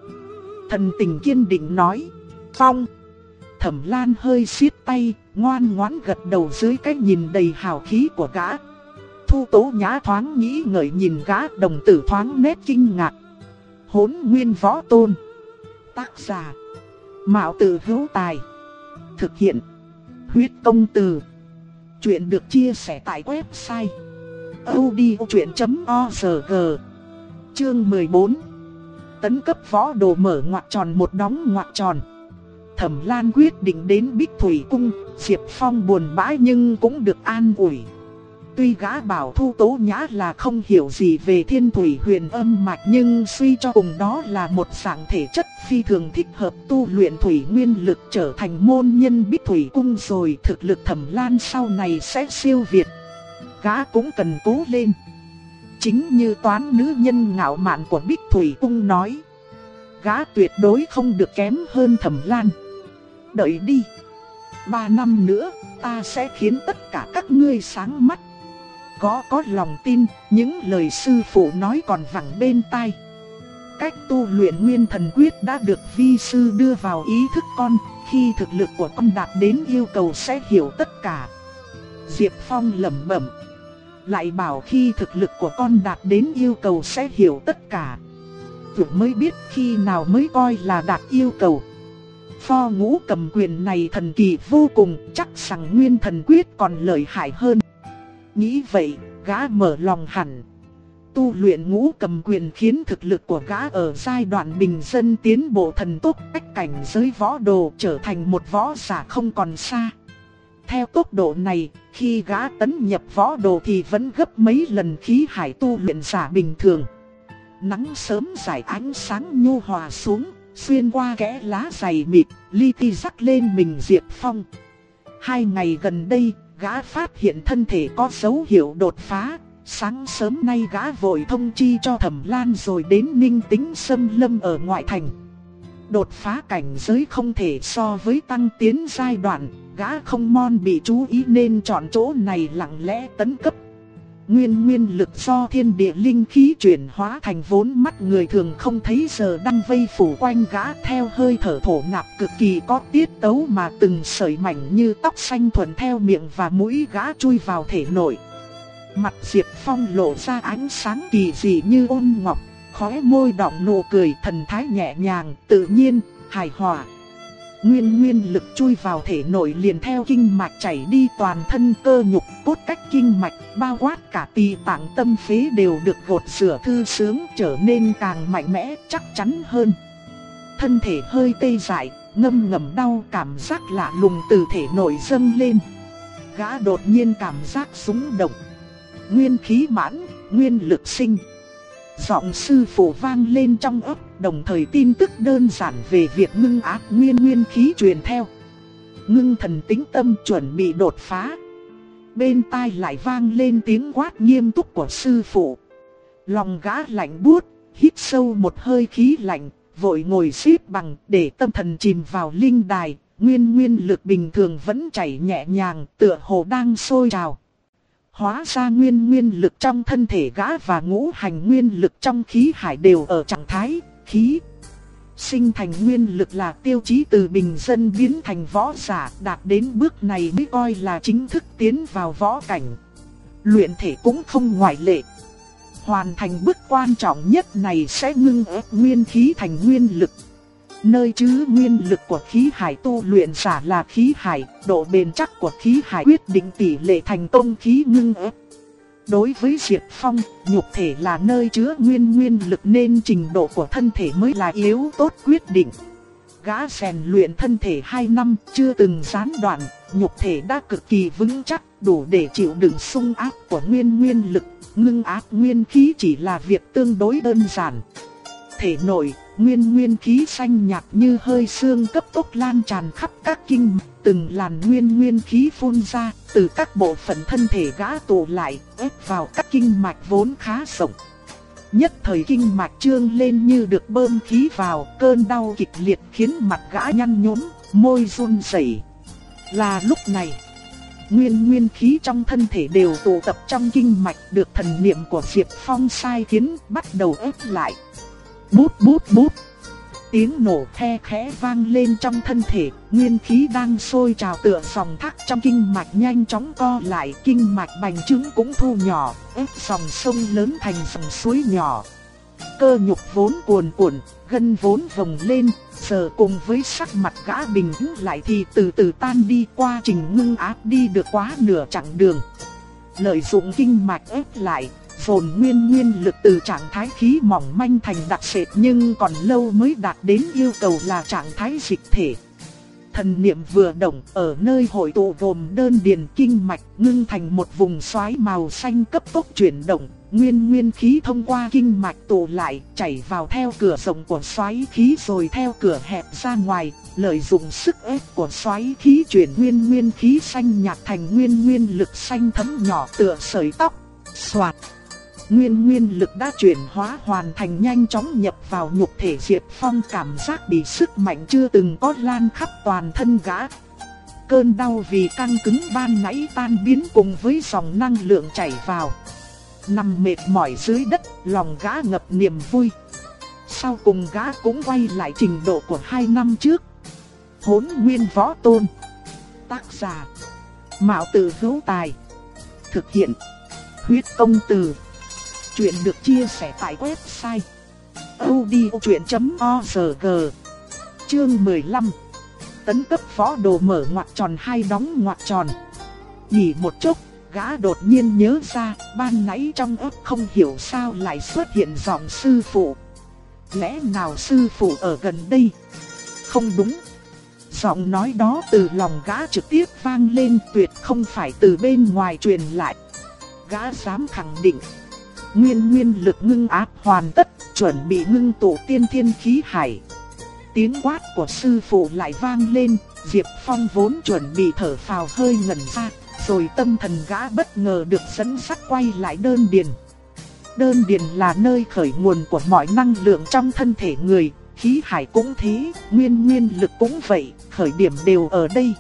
Thần tình kiên định nói. Phong. Thẩm Lan hơi siết tay, ngoan ngoãn gật đầu dưới cái nhìn đầy hào khí của gã. Thu tố nhã thoáng nghĩ ngợi nhìn gã đồng tử thoáng nét kinh ngạc. Hốn nguyên võ tôn. Tác giả. Mạo tử hữu tài. Thực hiện. Huyết công từ. Chuyện được chia sẻ tại website. odchuyện.org Chương 14 Tấn cấp võ đồ mở ngoặc tròn một đóng ngoặc tròn. Thẩm Lan quyết định đến Bích Thủy Cung, Diệp Phong buồn bã nhưng cũng được an ủi. Tuy gã bảo thu tố nhã là không hiểu gì về thiên thủy huyền âm mạch nhưng suy cho cùng đó là một dạng thể chất phi thường thích hợp tu luyện thủy nguyên lực trở thành môn nhân bích thủy cung rồi thực lực thẩm lan sau này sẽ siêu việt. Gã cũng cần cố lên. Chính như toán nữ nhân ngạo mạn của Bích Thủy Cung nói. Gã tuyệt đối không được kém hơn thẩm lan. Đợi đi. Ba năm nữa, ta sẽ khiến tất cả các ngươi sáng mắt. Có có lòng tin, những lời sư phụ nói còn vẳng bên tai. Cách tu luyện nguyên thần quyết đã được vi sư đưa vào ý thức con, khi thực lực của con đạt đến yêu cầu sẽ hiểu tất cả. Diệp Phong lẩm bẩm lại bảo khi thực lực của con đạt đến yêu cầu sẽ hiểu tất cả. Tưởng mới biết khi nào mới coi là đạt yêu cầu. Pho ngũ cầm quyền này thần kỳ vô cùng, chắc rằng nguyên thần quyết còn lợi hại hơn. Nghĩ vậy, gã mở lòng hẳn. Tu luyện ngũ cầm quyền khiến thực lực của gã ở giai đoạn bình dân tiến bộ thần tốc cách cảnh giới võ đồ trở thành một võ giả không còn xa. Theo tốc độ này, khi gã tấn nhập võ đồ thì vẫn gấp mấy lần khí hải tu luyện giả bình thường. Nắng sớm giải ánh sáng nhu hòa xuống, xuyên qua kẽ lá dày mịt, li ti rắc lên mình Diệp Phong. Hai ngày gần đây, gã phát hiện thân thể có dấu hiệu đột phá. Sáng sớm nay gã vội thông chi cho Thẩm Lan rồi đến ninh tính xâm lâm ở ngoại thành. Đột phá cảnh giới không thể so với tăng tiến giai đoạn, gã không mon bị chú ý nên chọn chỗ này lặng lẽ tấn cấp. Nguyên nguyên lực do thiên địa linh khí chuyển hóa thành vốn mắt người thường không thấy giờ đang vây phủ quanh gã theo hơi thở thổ nạp cực kỳ có tiết tấu mà từng sợi mảnh như tóc xanh thuần theo miệng và mũi gã chui vào thể nội. Mặt Diệp Phong lộ ra ánh sáng kỳ dị như ôn ngọc, khóe môi đọng nụ cười thần thái nhẹ nhàng, tự nhiên, hài hòa. Nguyên nguyên lực chui vào thể nội liền theo kinh mạch chảy đi toàn thân cơ nhục cốt cách kinh mạch bao quát cả tỳ tạng tâm phế đều được gột rửa thư sướng trở nên càng mạnh mẽ chắc chắn hơn. Thân thể hơi tê dại, ngâm ngầm đau cảm giác lạ lùng từ thể nội dâng lên. Gã đột nhiên cảm giác súng động. Nguyên khí mãn, nguyên lực sinh. Giọng sư phụ vang lên trong ấp, đồng thời tin tức đơn giản về việc ngưng ác nguyên nguyên khí truyền theo. Ngưng thần tính tâm chuẩn bị đột phá. bên tai lại vang lên tiếng quát nghiêm túc của sư phụ. Lòng gã lạnh buốt, hít sâu một hơi khí lạnh, vội ngồi xếp bằng để tâm thần chìm vào linh đài, nguyên nguyên lực bình thường vẫn chảy nhẹ nhàng, tựa hồ đang sôi trào. Hóa ra nguyên nguyên lực trong thân thể gã và ngũ hành nguyên lực trong khí hải đều ở trạng thái, khí. Sinh thành nguyên lực là tiêu chí từ bình dân biến thành võ giả, đạt đến bước này mới coi là chính thức tiến vào võ cảnh. Luyện thể cũng không ngoại lệ. Hoàn thành bước quan trọng nhất này sẽ ngưng ép nguyên khí thành nguyên lực. Nơi chứa nguyên lực của khí hải tu luyện giả là khí hải, độ bền chắc của khí hải quyết định tỷ lệ thành công khí ngưng ép. Đối với Diệp Phong, nhục thể là nơi chứa nguyên nguyên lực nên trình độ của thân thể mới là yếu tốt quyết định. Gã rèn luyện thân thể 2 năm, chưa từng gián đoạn, nhục thể đã cực kỳ vững chắc, đủ để chịu đựng xung áp của nguyên nguyên lực, ngưng áp nguyên khí chỉ là việc tương đối đơn giản. Thể nội, nguyên nguyên khí xanh nhạt như hơi xương cấp tốc lan tràn khắp các kinh từng làn nguyên nguyên khí phun ra, từ các bộ phận thân thể gã tụ lại, ép vào các kinh mạch vốn khá rộng. Nhất thời kinh mạch trương lên như được bơm khí vào, cơn đau kịch liệt khiến mặt gã nhăn nhúm, môi run rẩy. Là lúc này, nguyên nguyên khí trong thân thể đều tụ tập trong kinh mạch được thần niệm của Diệp Phong sai khiến bắt đầu ép lại. Bút bút bút. Tiếng nổ khe khẽ vang lên trong thân thể, nguyên khí đang sôi trào tựa dòng thác trong kinh mạch nhanh chóng co lại, kinh mạch bành trướng cũng thu nhỏ, ép dòng sông lớn thành dòng suối nhỏ. Cơ nhục vốn cuồn cuộn, gân vốn vòng lên, giờ cùng với sắc mặt gã bình tĩnh lại thì từ từ tan đi qua trình ngưng áp đi được quá nửa chặng đường. Lợi dụng kinh mạch ép lại, phồn nguyên nguyên lực từ trạng thái khí mỏng manh thành đặc sệt nhưng còn lâu mới đạt đến yêu cầu là trạng thái dịch thể. Thần niệm vừa động ở nơi hội tụ gồm đơn điền kinh mạch ngưng thành một vùng xoáy màu xanh cấp tốc chuyển động, nguyên nguyên khí thông qua kinh mạch tụ lại, chảy vào theo cửa rộng của xoáy khí rồi theo cửa hẹp ra ngoài, lợi dụng sức ép của xoáy khí chuyển nguyên nguyên khí xanh nhạt thành nguyên nguyên lực xanh thấm nhỏ tựa sợi tóc. Soạt Nguyên nguyên lực đã chuyển hóa hoàn thành nhanh chóng nhập vào nhục thể Diệp Phong cảm giác bị sức mạnh chưa từng có lan khắp toàn thân gã. Cơn đau vì căng cứng ban nãy tan biến cùng với dòng năng lượng chảy vào. Nằm mệt mỏi dưới đất, lòng gã ngập niềm vui. Sau cùng gã cũng quay lại trình độ của hai năm trước. Hốn nguyên võ tôn. Tác giả. Mạo tử hữu tài. Thực hiện. Huyết công từ. Chuyện được chia sẻ tại website odchuyện.org Chương 15 Tấn cấp phó đồ mở ngoặc tròn hai đóng ngoặc tròn. Nghỉ một chút, gã đột nhiên nhớ ra ban nãy trong ấp không hiểu sao lại xuất hiện giọng sư phụ. Lẽ nào sư phụ ở gần đây? Không đúng. Giọng nói đó từ lòng gã trực tiếp vang lên tuyệt không phải từ bên ngoài truyền lại. Gã dám khẳng định Nguyên nguyên lực ngưng áp hoàn tất, chuẩn bị ngưng tụ tiên thiên khí hải. Tiếng quát của sư phụ lại vang lên, Diệp Phong vốn chuẩn bị thở phào hơi ngẩn ra, rồi tâm thần gã bất ngờ được dẫn sắt quay lại đơn điền. Đơn điền là nơi khởi nguồn của mọi năng lượng trong thân thể người, khí hải cũng thế, nguyên nguyên lực cũng vậy, khởi điểm đều ở đây.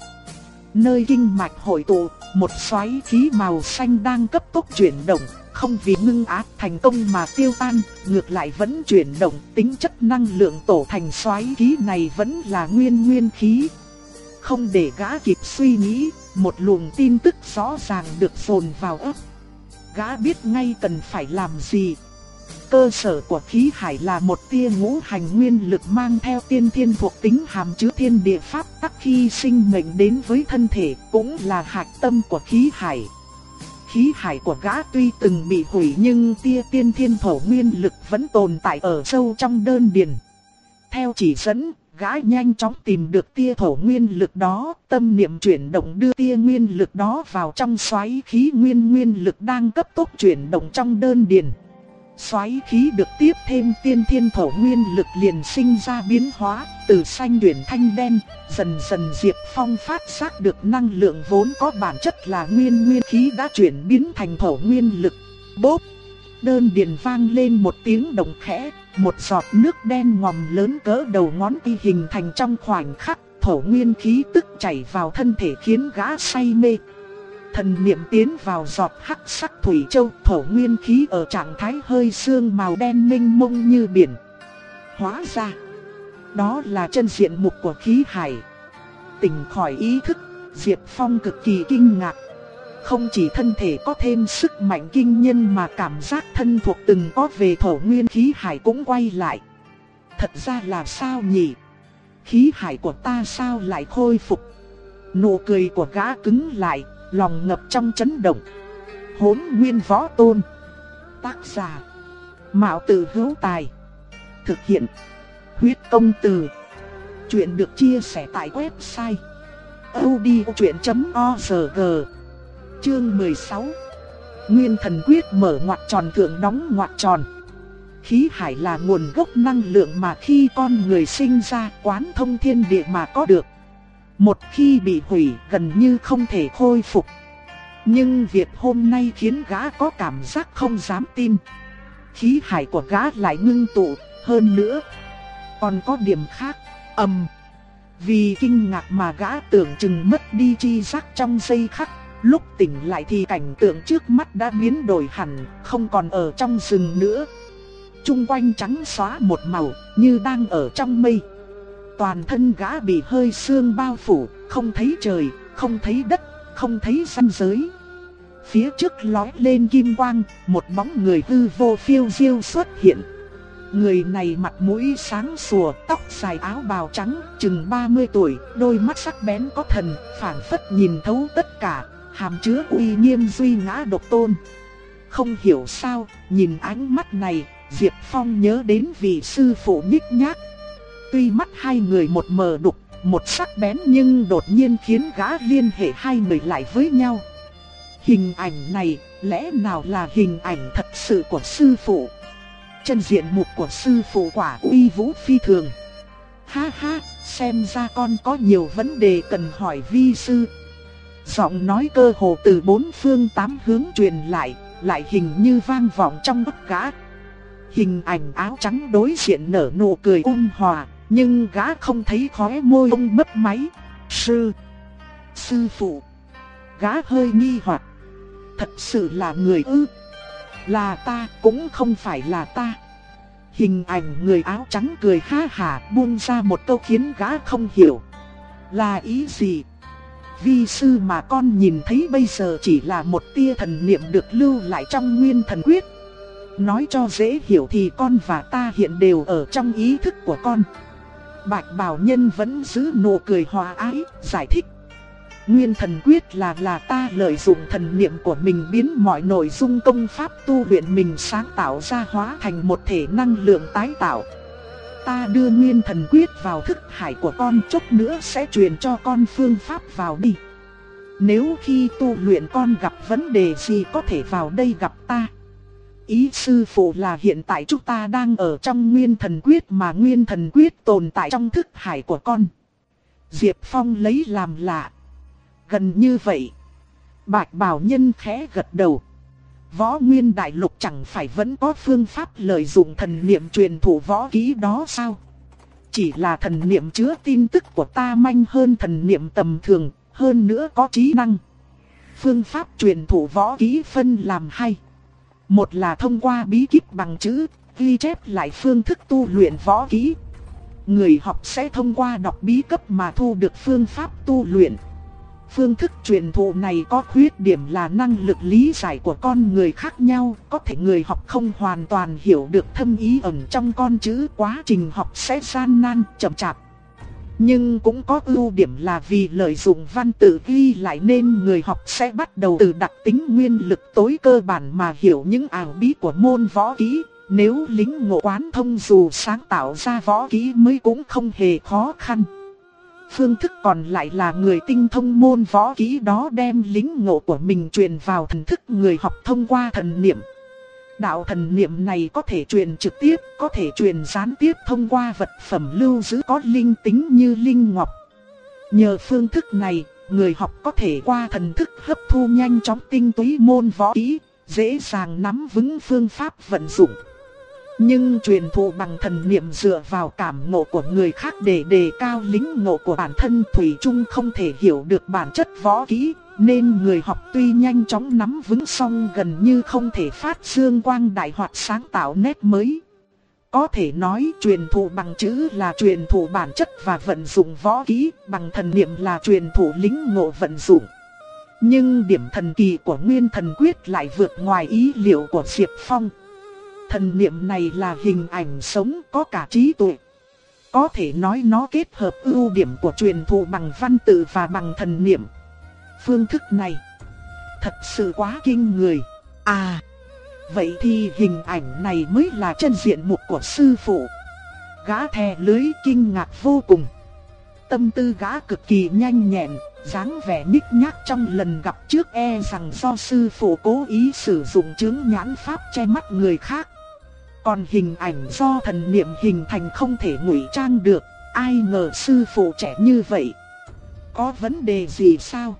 Nơi kinh mạch hội tụ, một xoáy khí màu xanh đang cấp tốc chuyển động, không vì ngưng ác thành công mà tiêu tan, ngược lại vẫn chuyển động, tính chất năng lượng tổ thành xoáy khí này vẫn là nguyên nguyên khí. Không để gã kịp suy nghĩ, một luồng tin tức rõ ràng được phồn vào ấp. Gã biết ngay cần phải làm gì. Cơ sở của khí hải là một tia ngũ hành nguyên lực mang theo tiên thiên thuộc tính hàm chứa thiên địa pháp tắc khi sinh mệnh đến với thân thể cũng là hạt tâm của khí hải khí hải của gã tuy từng bị hủy nhưng tia tiên thiên thổ nguyên lực vẫn tồn tại ở sâu trong đơn điền. Theo chỉ dẫn, gã nhanh chóng tìm được tia thổ nguyên lực đó, tâm niệm chuyển động đưa tia nguyên lực đó vào trong xoáy khí nguyên nguyên lực đang cấp tốc chuyển động trong đơn điền. Xoáy khí được tiếp thêm tiên thiên thổ nguyên lực liền sinh ra biến hóa, từ xanh chuyển thanh đen, dần dần Diệp Phong phát giác được năng lượng vốn có bản chất là nguyên nguyên khí đã chuyển biến thành thổ nguyên lực. Bốp! Đơn điền vang lên một tiếng động khẽ, một giọt nước đen ngòm lớn cỡ đầu ngón tay hình thành trong khoảnh khắc, thổ nguyên khí tức chảy vào thân thể khiến gã say mê. Thần niệm tiến vào giọt hắc sắc thủy châu, thổ nguyên khí ở trạng thái hơi sương màu đen minh mông như biển. Hóa ra, đó là chân diện mục của khí hải. Tỉnh khỏi ý thức, Diệp Phong cực kỳ kinh ngạc. Không chỉ thân thể có thêm sức mạnh kinh nhân mà cảm giác thân thuộc từng có về thổ nguyên khí hải cũng quay lại. Thật ra là sao nhỉ? Khí hải của ta sao lại khôi phục? Nụ cười của gã cứng lại, lòng ngập trong chấn động. Hốn nguyên võ tôn. Tác giả. Mạo tử hữu tài. Thực hiện. Huyết công từ. Chuyện được chia sẻ tại website. odchuyện.org Chương 16 Nguyên thần quyết mở ngoặt tròn thượng đóng ngoặt tròn Khí hải là nguồn gốc năng lượng mà khi con người sinh ra, quán thông thiên địa mà có được một khi bị hủy gần như không thể khôi phục. Nhưng việc hôm nay khiến gã có cảm giác không dám tin. Khí hải của gã lại ngưng tụ, hơn nữa. Còn có điểm khác, ầm. Vì kinh ngạc mà gã tưởng chừng mất đi chi giác trong giây khắc. Lúc tỉnh lại thì cảnh tượng trước mắt đã biến đổi hẳn, không còn ở trong rừng nữa. Trung quanh trắng xóa một màu, như đang ở trong mây. Toàn thân gã bị hơi sương bao phủ, không thấy trời, không thấy đất, không thấy ranh giới. Phía trước lói lên kim quang, một bóng người hư vô phiêu diêu xuất hiện. Người này mặt mũi sáng sủa, tóc dài áo bào trắng, chừng 30 tuổi, đôi mắt sắc bén có thần, phảng phất nhìn thấu tất cả, hàm chứa uy nghiêm duy ngã độc tôn. Không hiểu sao, nhìn ánh mắt này, Diệp Phong nhớ đến vị sư phụ nhích nhác, Tuy mắt hai người một mờ đục, một sắc bén nhưng đột nhiên khiến gã liên hệ hai người lại với nhau. Hình ảnh này lẽ nào là hình ảnh thật sự của sư phụ? Chân diện mục của sư phụ quả uy vũ phi thường. Ha ha, xem ra con có nhiều vấn đề cần hỏi vi sư. Giọng nói cơ hồ từ bốn phương tám hướng truyền lại, lại hình như vang vọng trong bất gã. Hình ảnh áo trắng đối diện nở nụ cười ôn hòa, nhưng gã không thấy khóe môi ông mấp máy. Sư, sư phụ, gã hơi nghi hoặc. Thật sự là người ư? Là ta, cũng không phải là ta. Hình ảnh người áo trắng cười ha hả buông ra một câu khiến gã không hiểu. Là ý gì? Vi sư mà con nhìn thấy bây giờ chỉ là một tia thần niệm được lưu lại trong nguyên thần quyết. Nói cho dễ hiểu thì con và ta hiện đều ở trong ý thức của con. Bạch Bảo Nhân vẫn giữ nụ cười hòa ái, giải thích. Nguyên thần quyết là là ta lợi dụng thần niệm của mình biến mọi nội dung công pháp tu luyện mình sáng tạo ra hóa thành một thể năng lượng tái tạo. Ta đưa nguyên thần quyết vào thức hải của con chút nữa sẽ truyền cho con phương pháp vào đi. Nếu khi tu luyện con gặp vấn đề gì có thể vào đây gặp ta. Ý sư phụ là hiện tại chúng ta đang ở trong nguyên thần quyết mà nguyên thần quyết tồn tại trong thức hải của con. Diệp Phong lấy làm lạ. Gần như vậy. Bạch Bảo Nhân khẽ gật đầu. Võ Nguyên Đại Lục chẳng phải vẫn có phương pháp lợi dụng thần niệm truyền thủ võ ký đó sao? Chỉ là thần niệm chứa tin tức của ta manh hơn thần niệm tầm thường, hơn nữa có trí năng. Phương pháp truyền thủ võ ký phân làm hai. Một là thông qua bí kíp bằng chữ, ghi chép lại phương thức tu luyện võ kỹ. Người học sẽ thông qua đọc bí cấp mà thu được phương pháp tu luyện. Phương thức truyền thụ này có khuyết điểm là năng lực lý giải của con người khác nhau, có thể người học không hoàn toàn hiểu được thâm ý ẩn trong con chữ, quá trình học sẽ gian nan, chậm chạp. Nhưng cũng có ưu điểm là vì lợi dụng văn tự ghi lại nên người học sẽ bắt đầu từ đặc tính nguyên lực tối cơ bản mà hiểu những ảo bí của môn võ kỹ. Nếu lính ngộ quán thông dù sáng tạo ra võ kỹ mới cũng không hề khó khăn. Phương thức còn lại là người tinh thông môn võ kỹ đó đem lính ngộ của mình truyền vào thần thức người học thông qua thần niệm. Đạo thần niệm này có thể truyền trực tiếp, có thể truyền gián tiếp thông qua vật phẩm lưu giữ có linh tính như linh ngọc. Nhờ phương thức này, người học có thể qua thần thức hấp thu nhanh chóng tinh túy môn võ kỹ, dễ dàng nắm vững phương pháp vận dụng. Nhưng truyền thụ bằng thần niệm dựa vào cảm ngộ của người khác để đề cao lính ngộ của bản thân Thủy chung không thể hiểu được bản chất võ kỹ, nên người học tuy nhanh chóng nắm vững song gần như không thể phát dương quang đại hoạt sáng tạo nét mới. Có thể nói truyền thụ bằng chữ là truyền thụ bản chất và vận dụng võ kỹ, bằng thần niệm là truyền thụ lính ngộ vận dụng. Nhưng điểm thần kỳ của Nguyên Thần Quyết lại vượt ngoài ý liệu của Diệp Phong. Thần niệm này là hình ảnh sống có cả trí tuệ. Có thể nói nó kết hợp ưu điểm của truyền thụ bằng văn tự và bằng thần niệm. Phương thức này thật sự quá kinh người. À, vậy thì hình ảnh này mới là chân diện mục của sư phụ. Gã thè lưới kinh ngạc vô cùng. Tâm tư gã cực kỳ nhanh nhẹn, dáng vẻ nhích nhác trong lần gặp trước e rằng do sư phụ cố ý sử dụng chứng nhãn pháp che mắt người khác. Còn hình ảnh do thần niệm hình thành không thể ngụy trang được, ai ngờ sư phụ trẻ như vậy. Có vấn đề gì sao?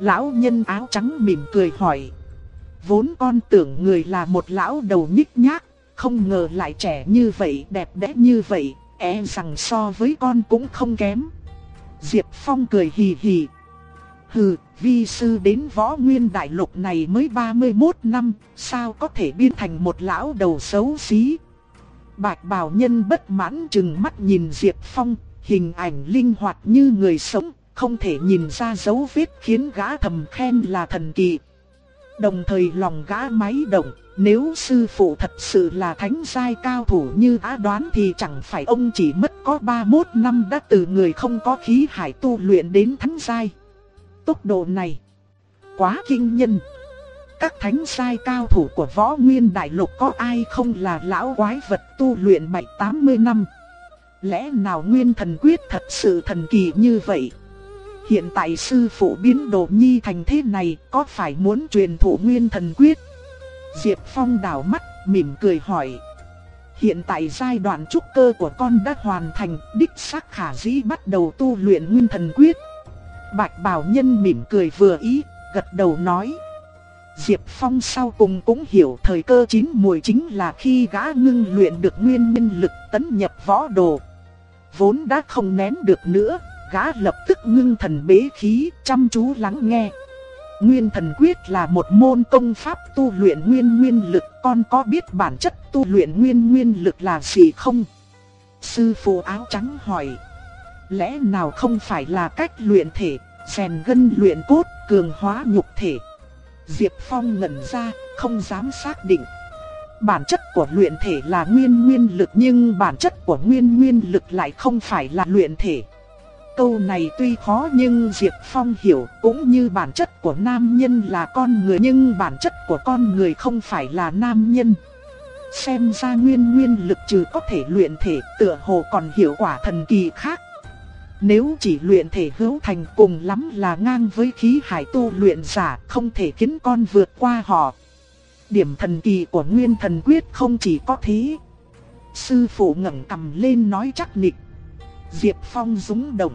Lão nhân áo trắng mỉm cười hỏi. Vốn con tưởng người là một lão đầu nhích nhác, không ngờ lại trẻ như vậy, đẹp đẽ như vậy, e rằng so với con cũng không kém. Diệp Phong cười hì hì. Hừ, vi sư đến võ nguyên đại lục này mới 31 năm, sao có thể biến thành một lão đầu xấu xí. Bạch bào nhân bất mãn chừng mắt nhìn Diệp Phong, hình ảnh linh hoạt như người sống, không thể nhìn ra dấu vết khiến gã thầm khen là thần kỳ. Đồng thời lòng gã máy động, nếu sư phụ thật sự là thánh giai cao thủ như á đoán thì chẳng phải ông chỉ mất có 31 năm đã từ người không có khí hải tu luyện đến thánh giai. Tốc độ này quá kinh nhân. Các thánh giai cao thủ của võ nguyên đại lục có ai không là lão quái vật tu luyện 7-80 năm. Lẽ nào nguyên thần quyết thật sự thần kỳ như vậy? Hiện tại sư phụ biến đồ nhi thành thế này có phải muốn truyền thụ nguyên thần quyết? Diệp Phong đảo mắt, mỉm cười hỏi. Hiện tại giai đoạn trúc cơ của con đã hoàn thành, đích xác khả dĩ bắt đầu tu luyện nguyên thần quyết. Bạch Bảo Nhân mỉm cười vừa ý, gật đầu nói. Diệp Phong sau cùng cũng hiểu thời cơ chín mùi chính là khi gã ngưng luyện được nguyên minh lực tấn nhập võ đồ. Vốn đã không nén được nữa, gã lập tức ngưng thần bế khí, chăm chú lắng nghe. Nguyên thần quyết là một môn công pháp tu luyện nguyên nguyên lực, con có biết bản chất tu luyện nguyên nguyên lực là gì không? Sư phụ áo trắng hỏi. Lẽ nào không phải là cách luyện thể, rèn gân luyện cốt, cường hóa nhục thể? Diệp Phong ngẩn ra, không dám xác định. Bản chất của luyện thể là nguyên nguyên lực nhưng bản chất của nguyên nguyên lực lại không phải là luyện thể. Câu này tuy khó nhưng Diệp Phong hiểu cũng như bản chất của nam nhân là con người nhưng bản chất của con người không phải là nam nhân. Xem ra nguyên nguyên lực trừ có thể luyện thể tựa hồ còn hiệu quả thần kỳ khác. Nếu chỉ luyện thể hữu thành cùng lắm là ngang với khí hải tu luyện giả không thể khiến con vượt qua họ. Điểm thần kỳ của nguyên thần quyết không chỉ có thế. Sư phụ ngẩng cầm lên nói chắc nịch. Diệp Phong rúng động.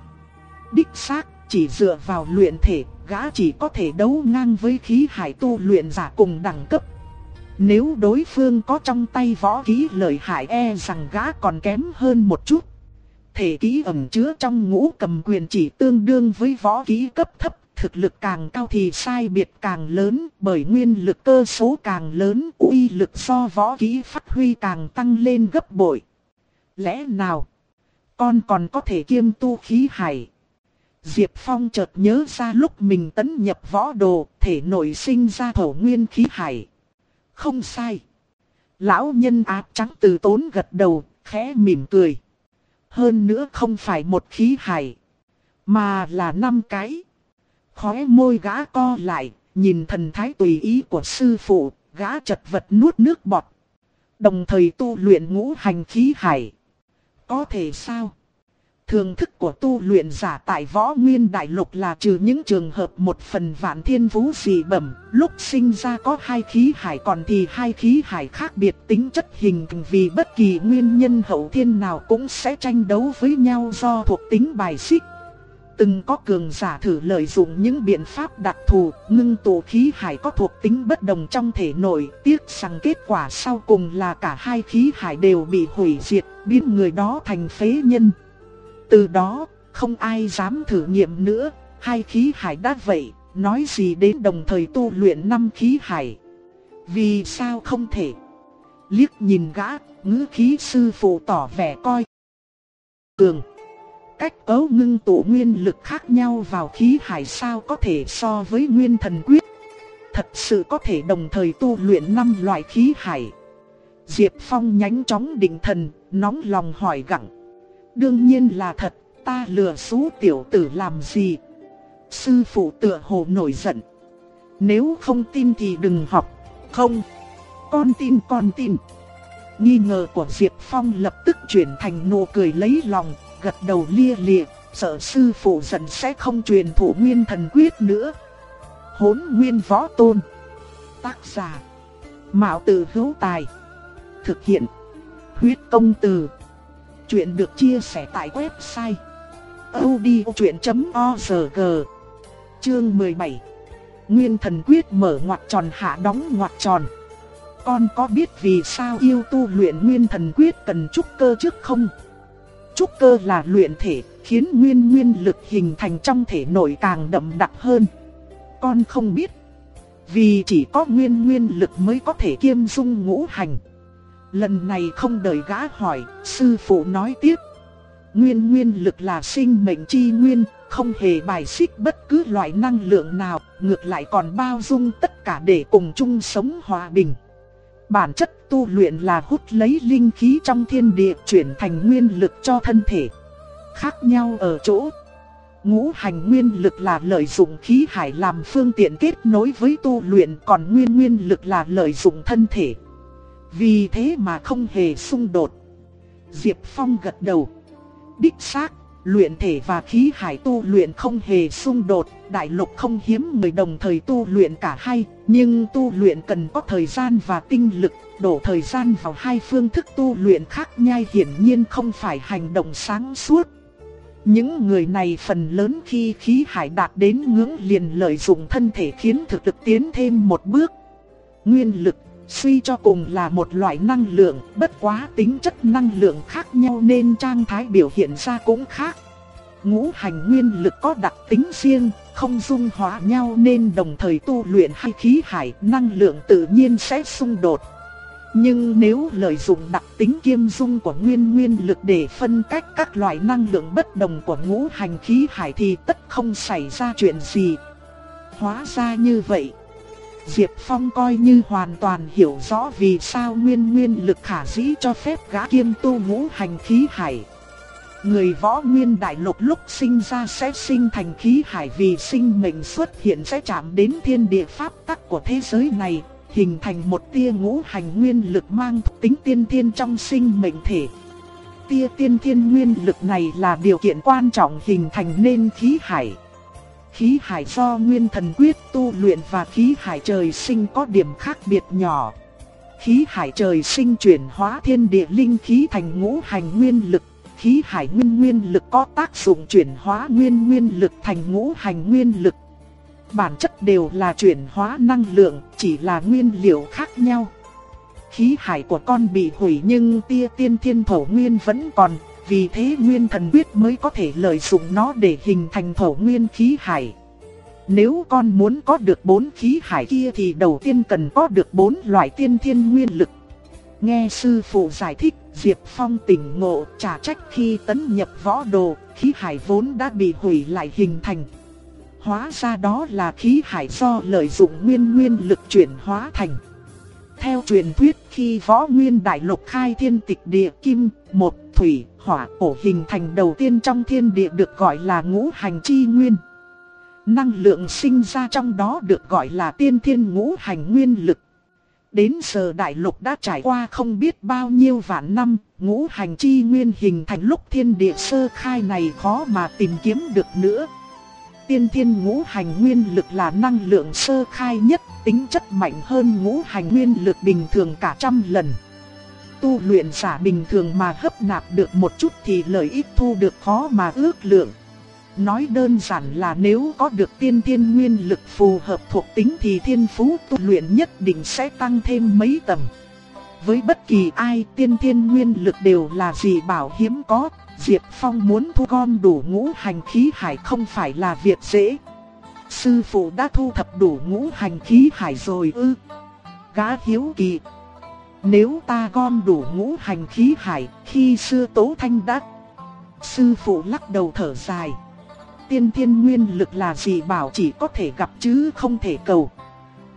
Đích xác, chỉ dựa vào luyện thể, gã chỉ có thể đấu ngang với khí hải tu luyện giả cùng đẳng cấp. Nếu đối phương có trong tay võ kỹ lợi hại e rằng gã còn kém hơn một chút. Thể kỹ ẩn chứa trong ngũ cầm quyền chỉ tương đương với võ kỹ cấp thấp, thực lực càng cao thì sai biệt càng lớn, bởi nguyên lực cơ số càng lớn, uy lực so võ kỹ phát huy càng tăng lên gấp bội. Lẽ nào, con còn có thể kiêm tu khí hải? Diệp Phong chợt nhớ ra lúc mình tấn nhập võ đồ, thể nội sinh ra thổ nguyên khí hải. Không sai. Lão nhân áp trắng từ tốn gật đầu, khẽ mỉm cười. Hơn nữa không phải một khí hải, mà là năm cái. Khóe môi gã co lại, nhìn thần thái tùy ý của sư phụ, gã chật vật nuốt nước bọt. Đồng thời tu luyện ngũ hành khí hải. Có thể sao? Thường thức của tu luyện giả tại võ nguyên đại lục là trừ những trường hợp một phần vạn thiên vũ dị bẩm, lúc sinh ra có hai khí hải còn thì hai khí hải khác biệt tính chất hình vì bất kỳ nguyên nhân hậu thiên nào cũng sẽ tranh đấu với nhau do thuộc tính bài xích. Từng có cường giả thử lợi dụng những biện pháp đặc thù, ngưng tụ khí hải có thuộc tính bất đồng trong thể nội, tiếc rằng kết quả sau cùng là cả hai khí hải đều bị hủy diệt, biến người đó thành phế nhân. Từ đó, không ai dám thử nghiệm nữa, hai khí hải đã vậy, nói gì đến đồng thời tu luyện năm khí hải. Vì sao không thể? Liếc nhìn gã, ngữ khí sư phụ tỏ vẻ coi. Cường. Cách cấu ngưng tụ nguyên lực khác nhau vào khí hải sao có thể so với nguyên thần quyết. Thật sự có thể đồng thời tu luyện năm loại khí hải. Diệp Phong nhánh chóng định thần, nóng lòng hỏi gặng. Đương nhiên là thật, ta lừa xú tiểu tử làm gì? Sư phụ tựa hồ nổi giận. Nếu không tin thì đừng học. Không, con tin con tin. Nghi ngờ của Diệp Phong lập tức chuyển thành nụ cười lấy lòng, gật đầu lia lịa, sợ sư phụ giận sẽ không truyền thủ nguyên thần quyết nữa. Hốn nguyên võ tôn. Tác giả. Mạo tử hữu tài. Thực hiện. Huyết công từ. Chuyện được chia sẻ tại website odchuyện.org Chương 17 Nguyên thần quyết mở ngoặc tròn hạ đóng ngoặc tròn. Con có biết vì sao yêu tu luyện nguyên thần quyết cần trúc cơ trước không? Trúc cơ là luyện thể, khiến nguyên nguyên lực hình thành trong thể nội càng đậm đặc hơn. Con không biết. Vì chỉ có nguyên nguyên lực mới có thể kiêm dung ngũ hành. Lần này không đợi gã hỏi, sư phụ nói tiếp. Nguyên nguyên lực là sinh mệnh chi nguyên, không hề bài xích bất cứ loại năng lượng nào, ngược lại còn bao dung tất cả để cùng chung sống hòa bình. Bản chất tu luyện là hút lấy linh khí trong thiên địa chuyển thành nguyên lực cho thân thể. Khác nhau ở chỗ, ngũ hành nguyên lực là lợi dụng khí hải làm phương tiện kết nối với tu luyện còn nguyên nguyên lực là lợi dụng thân thể. Vì thế mà không hề xung đột. Diệp Phong gật đầu. Đích xác, luyện thể và khí hải tu luyện không hề xung đột, đại lục không hiếm người đồng thời tu luyện cả hai, nhưng tu luyện cần có thời gian và tinh lực, đổ thời gian vào hai phương thức tu luyện khác nhai hiển nhiên không phải hành động sáng suốt. Những người này phần lớn khi khí hải đạt đến ngưỡng liền lợi dụng thân thể khiến thực lực tiến thêm một bước. Nguyên lực Suy cho cùng là một loại năng lượng, bất quá tính chất năng lượng khác nhau nên trang thái biểu hiện ra cũng khác. Ngũ hành nguyên lực có đặc tính riêng, không dung hóa nhau nên đồng thời tu luyện hai khí hải, năng lượng tự nhiên sẽ xung đột. Nhưng nếu lợi dụng đặc tính kiêm dung của nguyên nguyên lực để phân cách các loại năng lượng bất đồng của ngũ hành khí hải thì tất không xảy ra chuyện gì. Hóa ra như vậy. Diệp Phong coi như hoàn toàn hiểu rõ vì sao nguyên nguyên lực khả dĩ cho phép gã kiêm tu ngũ hành khí hải. Người võ nguyên đại lục lúc sinh ra sẽ sinh thành khí hải vì sinh mệnh xuất hiện sẽ chạm đến thiên địa pháp tắc của thế giới này, hình thành một tia ngũ hành nguyên lực mang tính tiên thiên trong sinh mệnh thể. Tia tiên thiên nguyên lực này là điều kiện quan trọng hình thành nên khí hải khí hải do nguyên thần quyết tu luyện và khí hải trời sinh có điểm khác biệt nhỏ. Khí hải trời sinh chuyển hóa thiên địa linh khí thành ngũ hành nguyên lực, khí hải nguyên nguyên lực có tác dụng chuyển hóa nguyên nguyên lực thành ngũ hành nguyên lực. Bản chất đều là chuyển hóa năng lượng, chỉ là nguyên liệu khác nhau. Khí hải của con bị hủy nhưng tia tiên thiên thổ nguyên vẫn còn, vì thế nguyên thần quyết mới có thể lợi dụng nó để hình thành thổ nguyên khí hải. Nếu con muốn có được bốn khí hải kia thì đầu tiên cần có được bốn loại tiên thiên nguyên lực. Nghe sư phụ giải thích, Diệp Phong tỉnh ngộ trả trách khi tấn nhập võ đồ, khí hải vốn đã bị hủy lại hình thành. Hóa ra đó là khí hải do lợi dụng nguyên nguyên lực chuyển hóa thành. Theo truyền thuyết khi võ nguyên đại lục khai thiên tịch địa kim, một thủy, hỏa cổ hình thành đầu tiên trong thiên địa được gọi là ngũ hành chi nguyên. Năng lượng sinh ra trong đó được gọi là tiên thiên ngũ hành nguyên lực. Đến giờ đại lục đã trải qua không biết bao nhiêu vạn năm, ngũ hành chi nguyên hình thành lúc thiên địa sơ khai này khó mà tìm kiếm được nữa. Tiên thiên ngũ hành nguyên lực là năng lượng sơ khai nhất, tính chất mạnh hơn ngũ hành nguyên lực bình thường cả trăm lần. Tu luyện giả bình thường mà hấp nạp được một chút thì lợi ích thu được khó mà ước lượng. Nói đơn giản là nếu có được tiên thiên nguyên lực phù hợp thuộc tính thì thiên phú tu luyện nhất định sẽ tăng thêm mấy tầng. Với bất kỳ ai tiên thiên nguyên lực đều là gì bảo hiếm có, Diệp Phong muốn thu gom đủ ngũ hành khí hải không phải là việc dễ. Sư phụ đã thu thập đủ ngũ hành khí hải rồi ư. Gã hiếu kỳ. Nếu ta gom đủ ngũ hành khí hải, khi xưa Tố Thanh đã... Sư phụ lắc đầu thở dài. Tiên thiên nguyên lực là gì bảo chỉ có thể gặp chứ không thể cầu.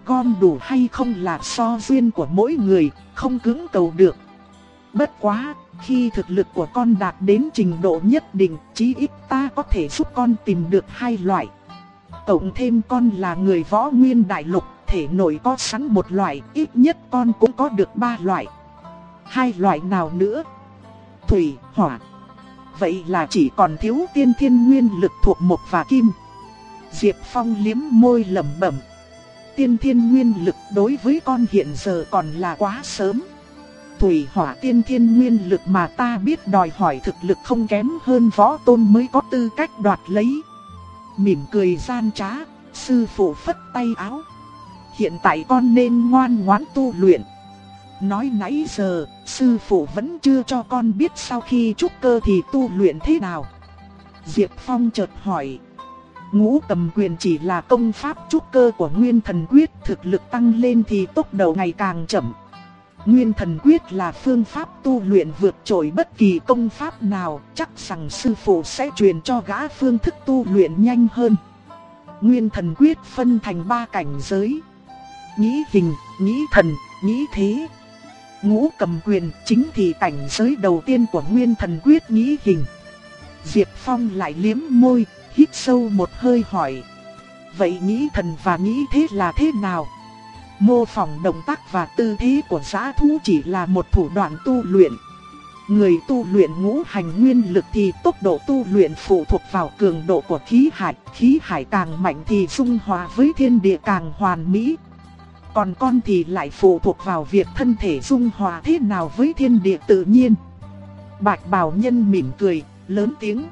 Gom đủ hay không là so duyên của mỗi người, không cứng cầu được. Bất quá, khi thực lực của con đạt đến trình độ nhất định, chí ít ta có thể giúp con tìm được hai loại. Cộng thêm con là người võ nguyên đại lục, thể nội có sẵn một loại, ít nhất con cũng có được ba loại. Hai loại nào nữa? Thủy, hỏa. Vậy là chỉ còn thiếu tiên thiên nguyên lực thuộc mộc và kim. Diệp Phong liếm môi lẩm bẩm. Tiên thiên nguyên lực đối với con hiện giờ còn là quá sớm. Thủy hỏa tiên thiên nguyên lực mà ta biết đòi hỏi thực lực không kém hơn võ tôn mới có tư cách đoạt lấy. Mỉm cười gian trá, sư phụ phất tay áo. Hiện tại con nên ngoan ngoãn tu luyện. Nói nãy giờ, sư phụ vẫn chưa cho con biết sau khi trúc cơ thì tu luyện thế nào. Diệp Phong chợt hỏi. Ngũ cầm quyền chỉ là công pháp trúc cơ của Nguyên Thần Quyết, thực lực tăng lên thì tốc độ ngày càng chậm. Nguyên Thần Quyết là phương pháp tu luyện vượt trội bất kỳ công pháp nào, chắc rằng sư phụ sẽ truyền cho gã phương thức tu luyện nhanh hơn. Nguyên Thần Quyết phân thành ba cảnh giới. Nghĩ hình, nghĩ thần, nghĩ thế. Ngũ cầm quyền chính thì cảnh giới đầu tiên của Nguyên Thần Quyết nghĩ hình. Diệp Phong lại liếm môi, hít sâu một hơi hỏi. Vậy nghĩ thần và nghĩ thế là thế nào? Mô phỏng động tác và tư thế của giã thú chỉ là một thủ đoạn tu luyện. Người tu luyện ngũ hành nguyên lực thì tốc độ tu luyện phụ thuộc vào cường độ của khí hải. Khí hải càng mạnh thì dung hòa với thiên địa càng hoàn mỹ. Còn con thì lại phụ thuộc vào việc thân thể dung hòa thế nào với thiên địa tự nhiên. Bạch Bảo Nhân mỉm cười, lớn tiếng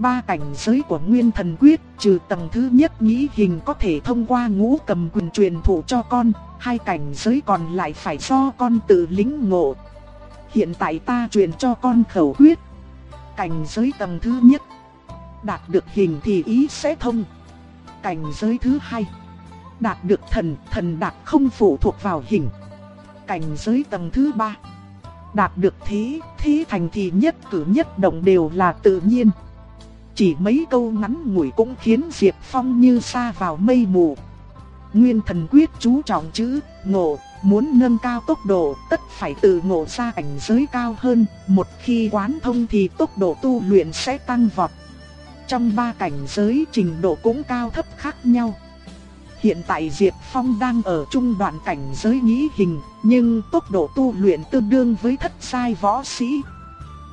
ba cảnh giới của Nguyên Thần Quyết, trừ tầng thứ nhất nghĩ hình có thể thông qua ngũ cầm quyền truyền thụ cho con, hai cảnh giới còn lại phải do con tự lĩnh ngộ. Hiện tại ta truyền cho con khẩu quyết. Cảnh giới tầng thứ nhất, đạt được hình thì ý sẽ thông. Cảnh giới thứ hai, đạt được thần, thần đạt không phụ thuộc vào hình. Cảnh giới tầng thứ ba, đạt được thế, thế thành thì nhất cử nhất động đều là tự nhiên. Chỉ mấy câu ngắn ngủi cũng khiến Diệp Phong như xa vào mây mù. Nguyên thần quyết chú trọng chữ, ngộ, muốn nâng cao tốc độ tất phải tự ngộ ra cảnh giới cao hơn, một khi quán thông thì tốc độ tu luyện sẽ tăng vọt. Trong ba cảnh giới trình độ cũng cao thấp khác nhau. Hiện tại Diệp Phong đang ở trung đoạn cảnh giới nghĩ hình, nhưng tốc độ tu luyện tương đương với thất sai võ sĩ,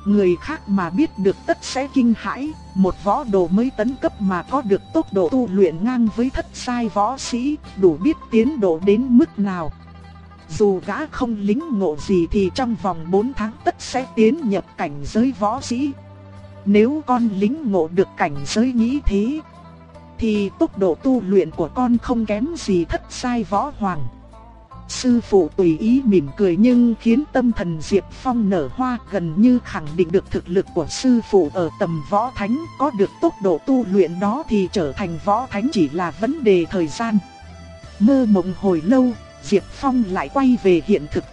Người khác mà biết được tất sẽ kinh hãi, một võ đồ mới tấn cấp mà có được tốc độ tu luyện ngang với thất sai võ sĩ, đủ biết tiến độ đến mức nào. Dù gã không lính ngộ gì thì trong vòng 4 tháng tất sẽ tiến nhập cảnh giới võ sĩ. Nếu con lính ngộ được cảnh giới nghĩ thế, thì tốc độ tu luyện của con không kém gì thất sai võ hoàng. Sư phụ tùy ý mỉm cười nhưng khiến tâm thần Diệp Phong nở hoa gần như khẳng định được thực lực của sư phụ ở tầm võ thánh có được tốc độ tu luyện đó thì trở thành võ thánh chỉ là vấn đề thời gian. Mơ mộng hồi lâu, Diệp Phong lại quay về hiện thực.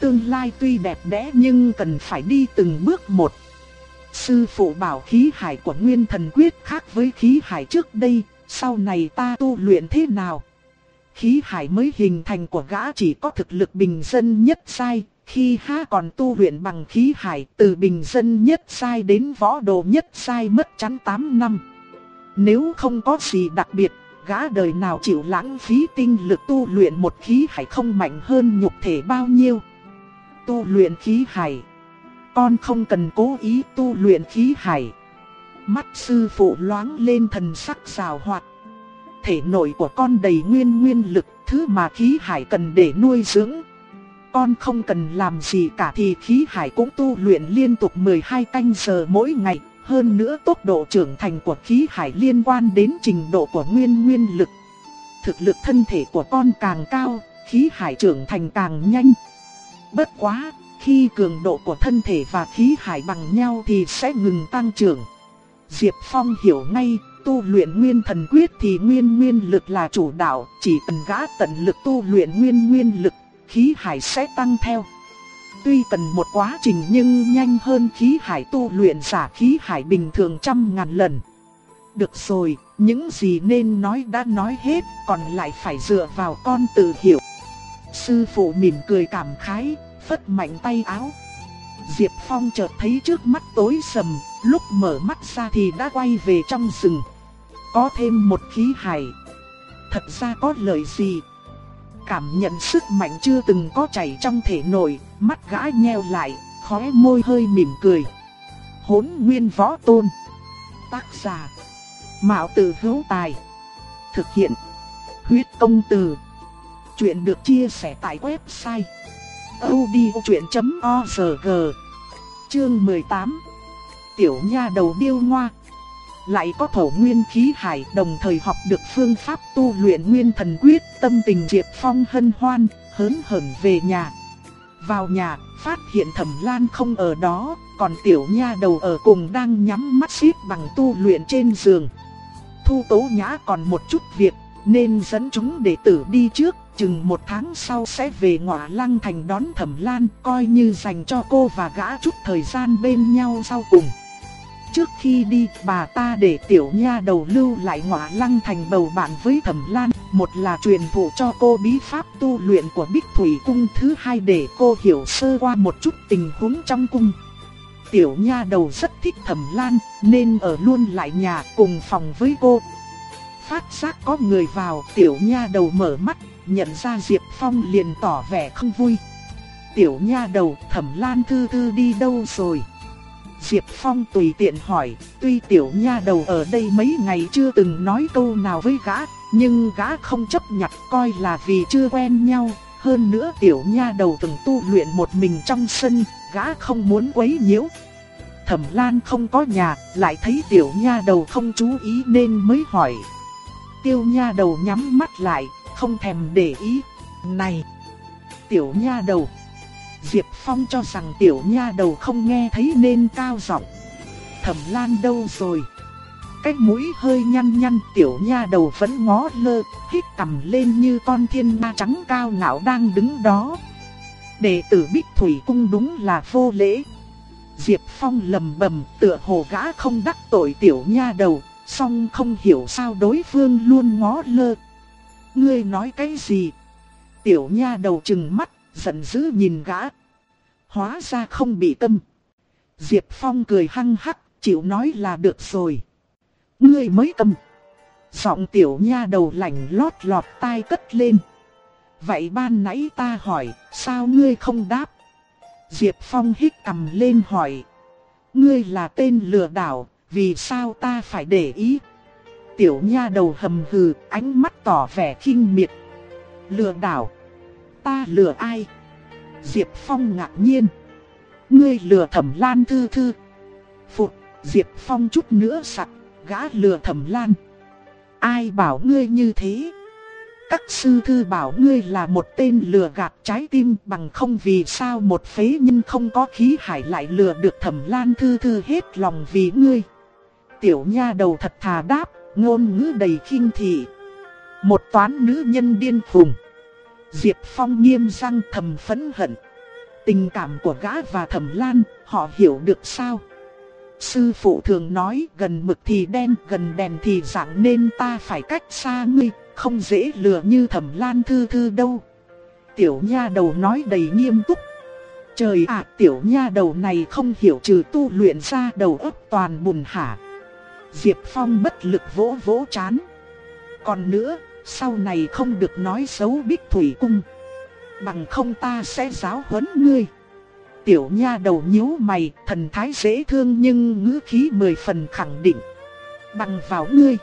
Tương lai tuy đẹp đẽ nhưng cần phải đi từng bước một. Sư phụ bảo khí hải của Nguyên Thần Quyết khác với khí hải trước đây, sau này ta tu luyện thế nào? khí hải mới hình thành của gã chỉ có thực lực bình dân nhất sai, khi ha còn tu luyện bằng khí hải từ bình dân nhất sai đến võ đồ nhất sai mất chắn 8 năm. Nếu không có gì đặc biệt, gã đời nào chịu lãng phí tinh lực tu luyện một khí hải không mạnh hơn nhục thể bao nhiêu. Tu luyện khí hải. Con không cần cố ý tu luyện khí hải. Mắt sư phụ loáng lên thần sắc rào hoạt. Thể nội của con đầy nguyên nguyên lực, thứ mà khí hải cần để nuôi dưỡng. Con không cần làm gì cả thì khí hải cũng tu luyện liên tục 12 canh giờ mỗi ngày. Hơn nữa tốc độ trưởng thành của khí hải liên quan đến trình độ của nguyên nguyên lực. Thực lực thân thể của con càng cao, khí hải trưởng thành càng nhanh. Bất quá, khi cường độ của thân thể và khí hải bằng nhau thì sẽ ngừng tăng trưởng. Diệp Phong hiểu ngay, tu luyện nguyên thần quyết thì nguyên nguyên lực là chủ đạo, chỉ cần gã tận lực tu luyện nguyên nguyên lực, khí hải sẽ tăng theo. Tuy cần một quá trình nhưng nhanh hơn khí hải tu luyện giả khí hải bình thường trăm ngàn lần. Được rồi, những gì nên nói đã nói hết, còn lại phải dựa vào con tự hiểu. Sư phụ mỉm cười cảm khái, phất mạnh tay áo. Diệp Phong chợt thấy trước mắt tối sầm, lúc mở mắt ra thì đã quay về trong rừng. Có thêm một khí hải. Thật ra có lợi gì? Cảm nhận sức mạnh chưa từng có chảy trong thể nội, mắt gã nheo lại, khóe môi hơi mỉm cười. Hốn nguyên võ tôn. Tác giả. Mạo tử hữu tài. Thực hiện. Huyết công từ. Chuyện được chia sẻ tại website audiochuyện.org Chương 18 Tiểu nha đầu điêu ngoa lại có thổ nguyên khí hải đồng thời học được phương pháp tu luyện nguyên thần quyết, tâm tình Diệp Phong hân hoan, hớn hởn về nhà. Vào nhà, phát hiện thẩm lan không ở đó, còn tiểu nha đầu ở cùng đang nhắm mắt xít bằng tu luyện trên giường. Thu tố nhã còn một chút việc, nên dẫn chúng đệ tử đi trước, chừng một tháng sau sẽ về ngọa lăng thành đón thẩm lan, coi như dành cho cô và gã chút thời gian bên nhau sau cùng. Trước khi đi, bà ta để tiểu nha đầu lưu lại ngọa lăng thành bầu bạn với thẩm lan. Một là truyền thụ cho cô bí pháp tu luyện của Bích Thủy Cung. Thứ hai để cô hiểu sơ qua một chút tình huống trong cung. Tiểu nha đầu rất thích thẩm lan, nên ở luôn lại nhà cùng phòng với cô. Phát giác có người vào, tiểu nha đầu mở mắt, nhận ra Diệp Phong liền tỏ vẻ không vui. Tiểu nha đầu, thẩm lan thư thư đi đâu rồi? Diệp Phong tùy tiện hỏi, tuy tiểu nha đầu ở đây mấy ngày chưa từng nói câu nào với gã, nhưng gã không chấp nhận coi là vì chưa quen nhau. Hơn nữa tiểu nha đầu từng tu luyện một mình trong sân, gã không muốn quấy nhiễu. Thẩm Lan không có nhà, lại thấy tiểu nha đầu không chú ý nên mới hỏi. Tiêu nha đầu nhắm mắt lại, không thèm để ý. Này! Tiểu nha đầu! Diệp Phong cho rằng tiểu nha đầu không nghe thấy nên cao giọng. Thẩm Lan đâu rồi? Cái mũi hơi nhăn nhăn tiểu nha đầu vẫn ngó lơ, hít cầm lên như con thiên ma trắng cao ngạo đang đứng đó. Đệ tử Bích Thủy Cung đúng là vô lễ. Diệp Phong lầm bầm tựa hồ gã không đắc tội tiểu nha đầu, song không hiểu sao đối phương luôn ngó lơ. Ngươi nói cái gì? Tiểu nha đầu trừng mắt giận dữ nhìn gã. Hóa ra không bị tâm. Diệp Phong cười hăng hắc, chịu nói là được rồi. Ngươi mới tâm. Giọng tiểu nha đầu lạnh lót lọt tai cất lên. Vậy ban nãy ta hỏi, sao ngươi không đáp? Diệp Phong hít cầm lên hỏi. Ngươi là tên lừa đảo, vì sao ta phải để ý? Tiểu nha đầu hầm hừ, ánh mắt tỏ vẻ kinh miệt. Lừa đảo? Ta lừa ai? Diệp Phong ngạc nhiên. Ngươi lừa thẩm lan thư thư. Phụt, Diệp Phong chút nữa sặc, gã lừa thẩm lan. Ai bảo ngươi như thế? Các sư thư bảo ngươi là một tên lừa gạt trái tim bằng không vì sao một phế nhân không có khí hải lại lừa được thẩm lan thư thư hết lòng vì ngươi. Tiểu nha đầu thật thà đáp, ngôn ngữ đầy khinh thị. Một toán nữ nhân điên khùng. Diệp Phong nghiêm răng thầm phẫn hận. Tình cảm của gã và thẩm lan, họ hiểu được sao? Sư phụ thường nói gần mực thì đen, gần đèn thì dạng nên ta phải cách xa ngươi, không dễ lừa như thẩm lan thư thư đâu. Tiểu nha đầu nói đầy nghiêm túc. Trời ạ, tiểu nha đầu này không hiểu trừ tu luyện ra đầu óc toàn bùn hả. Diệp Phong bất lực vỗ vỗ chán. Còn nữa, sau này không được nói xấu Bích Thủy Cung. Bằng không ta sẽ giáo huấn ngươi. Tiểu nha đầu nhíu mày, thần thái dễ thương nhưng ngữ khí mười phần khẳng định. Bằng vào ngươi.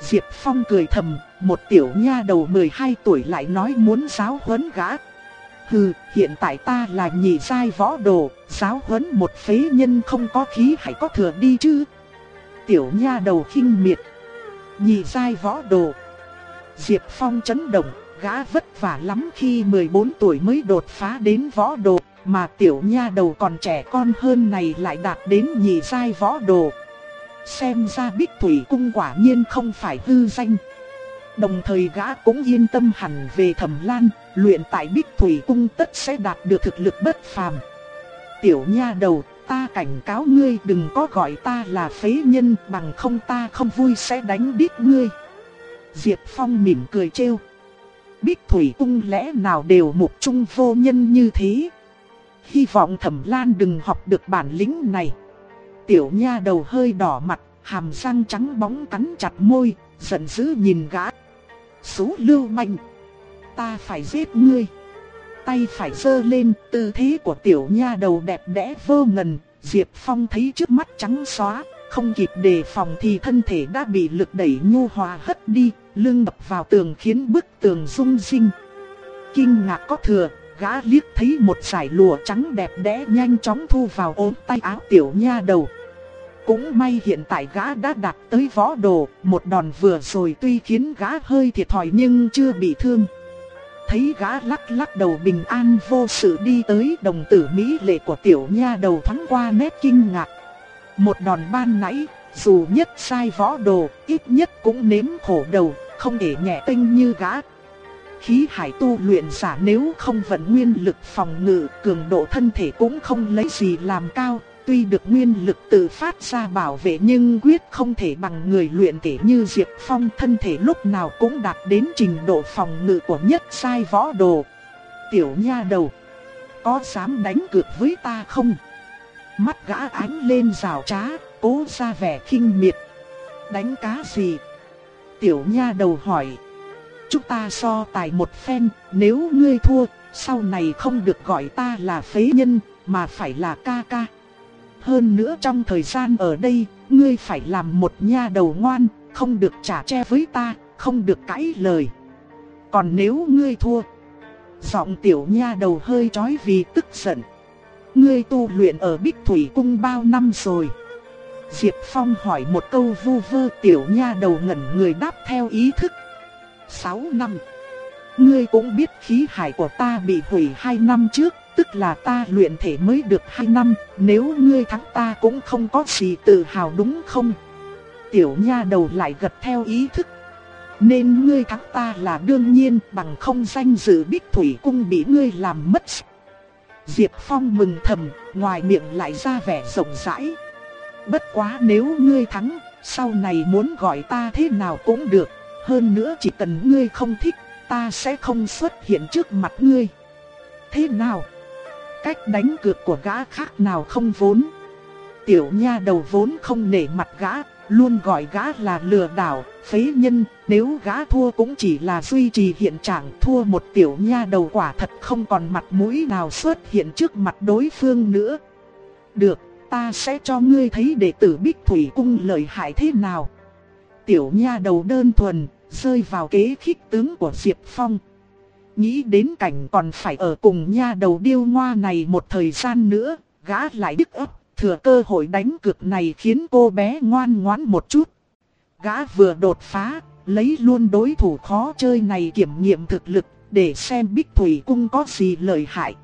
Diệp Phong cười thầm, một tiểu nha đầu 12 tuổi lại nói muốn giáo huấn gã. Hừ, hiện tại ta là nhị giai võ đồ, giáo huấn một phế nhân không có khí hãy có thừa đi chứ. Tiểu nha đầu khinh miệt. Nhị giai võ đồ. Diệp Phong chấn động, gã vất vả lắm khi 14 tuổi mới đột phá đến võ đồ, mà tiểu nha đầu còn trẻ con hơn này lại đạt đến nhị giai võ đồ. Xem ra Bích Thủy Cung quả nhiên không phải hư danh. Đồng thời gã cũng yên tâm hẳn về thẩm lan, luyện tại Bích Thủy Cung tất sẽ đạt được thực lực bất phàm. Tiểu nha đầu, ta cảnh cáo ngươi đừng có gọi ta là phế nhân bằng không ta không vui sẽ đánh đít ngươi. Diệp Phong mỉm cười trêu. Bích Thủy Cung lẽ nào đều mục trung vô nhân như thế. Hy vọng thẩm lan đừng học được bản lĩnh này. Tiểu nha đầu hơi đỏ mặt, hàm răng trắng bóng cắn chặt môi, giận dữ nhìn gã. Sú lưu manh, ta phải giết ngươi. Tay phải giơ lên, tư thế của tiểu nha đầu đẹp đẽ vô ngần, Diệp Phong thấy trước mắt trắng xóa, không kịp đề phòng thì thân thể đã bị lực đẩy nhu hòa hất đi, lưng đập vào tường khiến bức tường rung rinh. Kinh ngạc có thừa, gã liếc thấy một dải lụa trắng đẹp đẽ nhanh chóng thu vào ốm tay áo tiểu nha đầu. Cũng may hiện tại gã đã đạt tới võ đồ, một đòn vừa rồi tuy khiến gã hơi thiệt thòi nhưng chưa bị thương. Thấy gã lắc lắc đầu bình an vô sự đi tới đồng tử mỹ lệ của tiểu nha đầu thoáng qua nét kinh ngạc. Một đòn ban nãy, dù nhất sai võ đồ, ít nhất cũng nếm khổ đầu, không thể nhẹ tinh như gã. Khí hải tu luyện giả nếu không vận nguyên lực phòng ngự, cường độ thân thể cũng không lấy gì làm cao, tuy được nguyên lực tự phát ra bảo vệ nhưng quyết không thể bằng người luyện thể như Diệp Phong thân thể lúc nào cũng đạt đến trình độ phòng ngự của nhất sai võ đồ. Tiểu nha đầu, có dám đánh cược với ta không? Mắt gã ánh lên rào trá, cố ra vẻ khinh miệt. Đánh cá gì? Tiểu nha đầu hỏi. Chúng ta so tài một phen, nếu ngươi thua, sau này không được gọi ta là phế nhân, mà phải là ca ca. Hơn nữa trong thời gian ở đây, ngươi phải làm một nha đầu ngoan, không được trả che với ta, không được cãi lời. Còn nếu ngươi thua, giọng tiểu nha đầu hơi chói vì tức giận. Ngươi tu luyện ở Bích Thủy Cung bao năm rồi? Diệp Phong hỏi một câu vu vơ tiểu nha đầu ngẩn người đáp theo ý thức. Sáu năm. Ngươi cũng biết khí hải của ta bị hủy hai năm trước, tức là ta luyện thể mới được hai năm, nếu ngươi thắng ta cũng không có gì tự hào đúng không? Tiểu nha đầu lại gật theo ý thức. Nên ngươi thắng ta là đương nhiên bằng không danh dự bích thủy cung bị ngươi làm mất Diệp Phong mừng thầm, ngoài miệng lại ra vẻ rộng rãi. Bất quá nếu ngươi thắng, sau này muốn gọi ta thế nào cũng được, hơn nữa chỉ cần ngươi không thích, ta sẽ không xuất hiện trước mặt ngươi. Thế nào? Cách đánh cược của gã khác nào không vốn? Tiểu nha đầu vốn không nể mặt gã, luôn gọi gã là lừa đảo, phế nhân, nếu gã thua cũng chỉ là duy trì hiện trạng thua một tiểu nha đầu quả thật không còn mặt mũi nào xuất hiện trước mặt đối phương nữa. Được, ta sẽ cho ngươi thấy đệ tử Bích Thủy Cung lợi hại thế nào. Tiểu nha đầu đơn thuần, rơi vào kế khích tướng của Diệp Phong. Nghĩ đến cảnh còn phải ở cùng nha đầu điêu ngoa này một thời gian nữa, gã lại đứt ấp, thừa cơ hội đánh cược này khiến cô bé ngoan ngoãn một chút. Gã vừa đột phá, lấy luôn đối thủ khó chơi này kiểm nghiệm thực lực, để xem Bích Thủy Cung có gì lợi hại.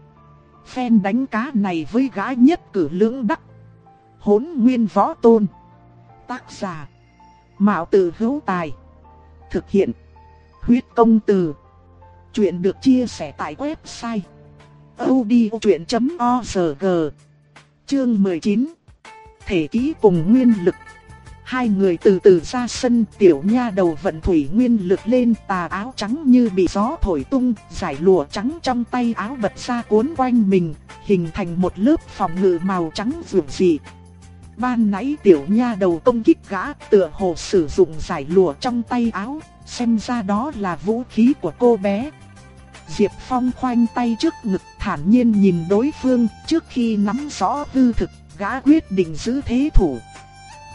Phen đánh cá này với gã nhất cử lưỡng đắc. Hốn nguyên võ tôn. Tác giả. Mạo tử hữu tài. Thực hiện. Huyết công từ. Chuyện được chia sẻ tại website. odchuyện.org Chương 19 Thể ký cùng nguyên lực Hai người từ từ ra sân tiểu nha đầu vận thủy nguyên lực lên tà áo trắng như bị gió thổi tung, giải lụa trắng trong tay áo bật ra cuốn quanh mình, hình thành một lớp phòng ngự màu trắng vượt dị. Ban nãy tiểu nha đầu công kích gã tựa hồ sử dụng giải lụa trong tay áo, xem ra đó là vũ khí của cô bé. Diệp Phong khoanh tay trước ngực thản nhiên nhìn đối phương trước khi nắm rõ hư thực, gã quyết định giữ thế thủ.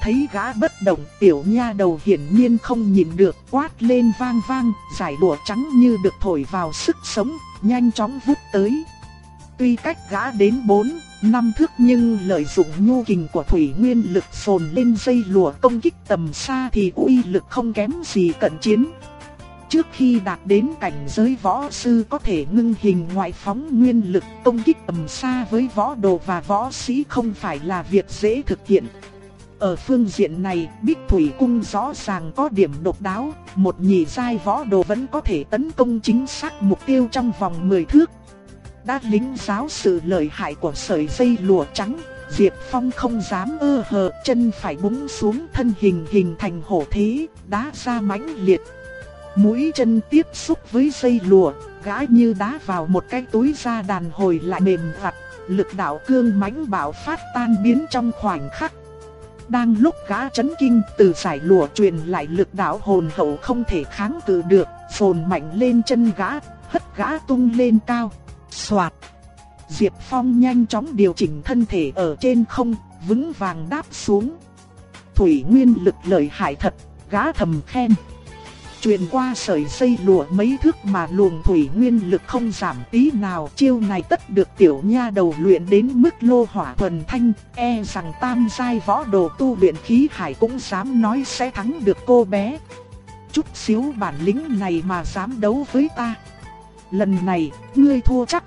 Thấy gã bất động tiểu nha đầu hiển nhiên không nhìn được quát lên vang vang, giải lụa trắng như được thổi vào sức sống, nhanh chóng vút tới. Tuy cách gã đến 4, năm thước nhưng lợi dụng nhu kình của thủy nguyên lực sồn lên dây lụa công kích tầm xa thì uy lực không kém gì cận chiến. Trước khi đạt đến cảnh giới võ sư có thể ngưng hình ngoại phóng nguyên lực công kích tầm xa với võ đồ và võ sĩ không phải là việc dễ thực hiện. Ở phương diện này, Bích Thủy Cung rõ ràng có điểm độc đáo, một nhị giai võ đồ vẫn có thể tấn công chính xác mục tiêu trong vòng 10 thước. Đã lính giáo sự lợi hại của sợi dây lụa trắng, Diệp Phong không dám ơ hờ, chân phải búng xuống thân hình hình thành hổ thế, đá ra mãnh liệt. Mũi chân tiếp xúc với dây lụa, gã như đá vào một cái túi da đàn hồi lại mềm vặt, lực đạo cương mãnh bạo phát tan biến trong khoảnh khắc. Đang lúc gã chấn kinh từ giải lụa truyền lại lực đạo hồn hậu không thể kháng cự được, phồn mạnh lên chân gã, hất gã tung lên cao. Soạt. Diệp Phong nhanh chóng điều chỉnh thân thể ở trên không, vững vàng đáp xuống. Thủy nguyên lực lợi hại thật, gã thầm khen. Truyền qua sợi dây lụa mấy thước mà luồng thủy nguyên lực không giảm tí nào chiêu này tất được tiểu nha đầu luyện đến mức lô hỏa thuần thanh, e rằng tam giai võ đồ tu luyện khí hải cũng dám nói sẽ thắng được cô bé. Chút xíu bản lĩnh này mà dám đấu với ta. Lần này, ngươi thua chắc.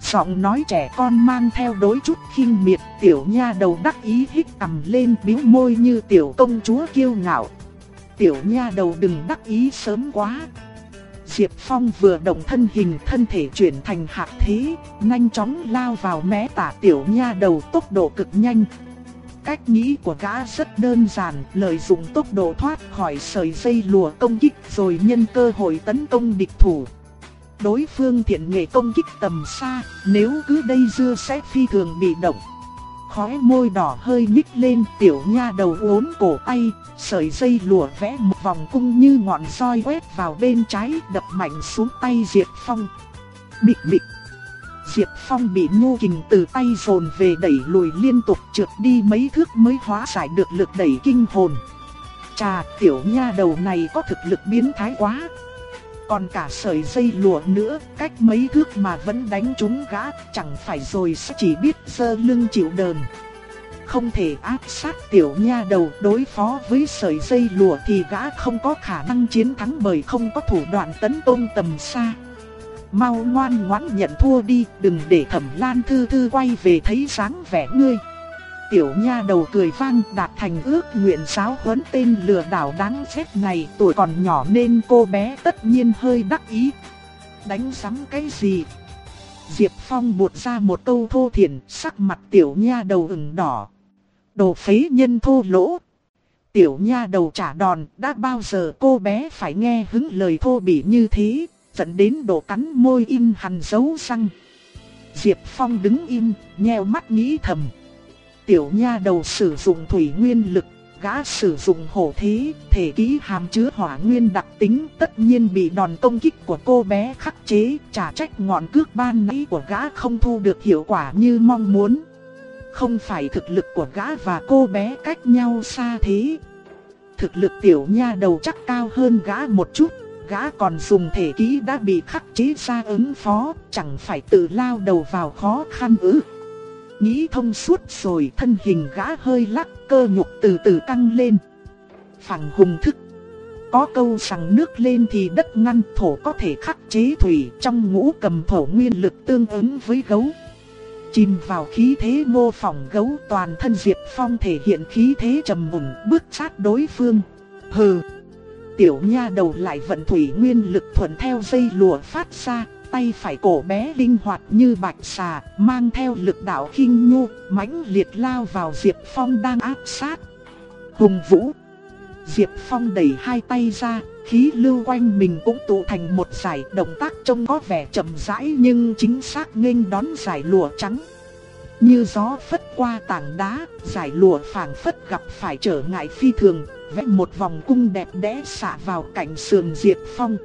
Giọng nói trẻ con mang theo đối chút khinh miệt, tiểu nha đầu đắc ý hít cầm lên biếu môi như tiểu công chúa kiêu ngạo. Tiểu nha đầu đừng đắc ý sớm quá. Diệp Phong vừa động thân hình thân thể chuyển thành hạt thế, nhanh chóng lao vào mé tả tiểu nha đầu tốc độ cực nhanh. Cách nghĩ của gã rất đơn giản, lợi dụng tốc độ thoát khỏi sợi dây lùa công kích rồi nhân cơ hội tấn công địch thủ. Đối phương thiện nghệ công kích tầm xa, nếu cứ đây dưa sẽ phi thường bị động khóe môi đỏ hơi nhích lên tiểu nha đầu uốn cổ tay, sợi dây lụa vẽ một vòng cung như ngọn roi quét vào bên trái đập mạnh xuống tay Diệp Phong. Bịch bịch. Diệp Phong bị nhu kình từ tay dồn về đẩy lùi liên tục trượt đi mấy thước mới hóa giải được lực đẩy kinh hồn. Chà, tiểu nha đầu này có thực lực biến thái quá, còn cả sợi dây lụa nữa, cách mấy thước mà vẫn đánh trúng gã, chẳng phải rồi sẽ chỉ biết sơ lưng chịu đờn. Không thể áp sát tiểu nha đầu đối phó với sợi dây lụa thì gã không có khả năng chiến thắng bởi không có thủ đoạn tấn công tầm xa. Mau ngoan ngoãn nhận thua đi, đừng để thẩm lan thư thư quay về thấy sáng vẻ ngươi tiểu nha đầu cười vang đạt thành ước nguyện giáo huấn tên lừa đảo đáng ghét này tuổi còn nhỏ nên cô bé tất nhiên hơi đắc ý. Đánh sắm cái gì? Diệp Phong buột ra một câu thô thiển sắc mặt tiểu nha đầu ửng đỏ. Đồ phế nhân thô lỗ. Tiểu nha đầu trả đòn đã bao giờ cô bé phải nghe hứng lời thô bỉ như thế, dẫn đến độ cắn môi im hằn dấu răng. Diệp Phong đứng im, nheo mắt nghĩ thầm tiểu nha đầu sử dụng thủy nguyên lực, gã sử dụng hổ thế, thể ký hàm chứa hỏa nguyên đặc tính tất nhiên bị đòn công kích của cô bé khắc chế, trả trách ngọn cước ban nãy của gã không thu được hiệu quả như mong muốn. Không phải thực lực của gã và cô bé cách nhau xa thế. Thực lực tiểu nha đầu chắc cao hơn gã một chút, gã còn dùng thể ký đã bị khắc chế ra ứng phó, chẳng phải tự lao đầu vào khó khăn ư. Nghĩ thông suốt rồi thân hình gã hơi lắc cơ nhục từ từ căng lên. Phẳng hùng thức. Có câu rằng nước lên thì đất ngăn thổ có thể khắc chế thủy trong ngũ cầm thổ nguyên lực tương ứng với gấu. Chìm vào khí thế mô phỏng gấu toàn thân Diệp Phong thể hiện khí thế trầm mùng bước sát đối phương. Hừ! Tiểu nha đầu lại vận thủy nguyên lực thuận theo dây lùa phát ra, tay phải cổ bé linh hoạt như bạch xà, mang theo lực đạo khinh nhu, mãnh liệt lao vào Diệp Phong đang áp sát. Hùng Vũ Diệp Phong đẩy hai tay ra, khí lưu quanh mình cũng tụ thành một giải động tác trông có vẻ chậm rãi nhưng chính xác nghênh đón giải lụa trắng. Như gió phất qua tảng đá, giải lụa phảng phất gặp phải trở ngại phi thường, vẽ một vòng cung đẹp đẽ xạ vào cạnh sườn Diệp Phong.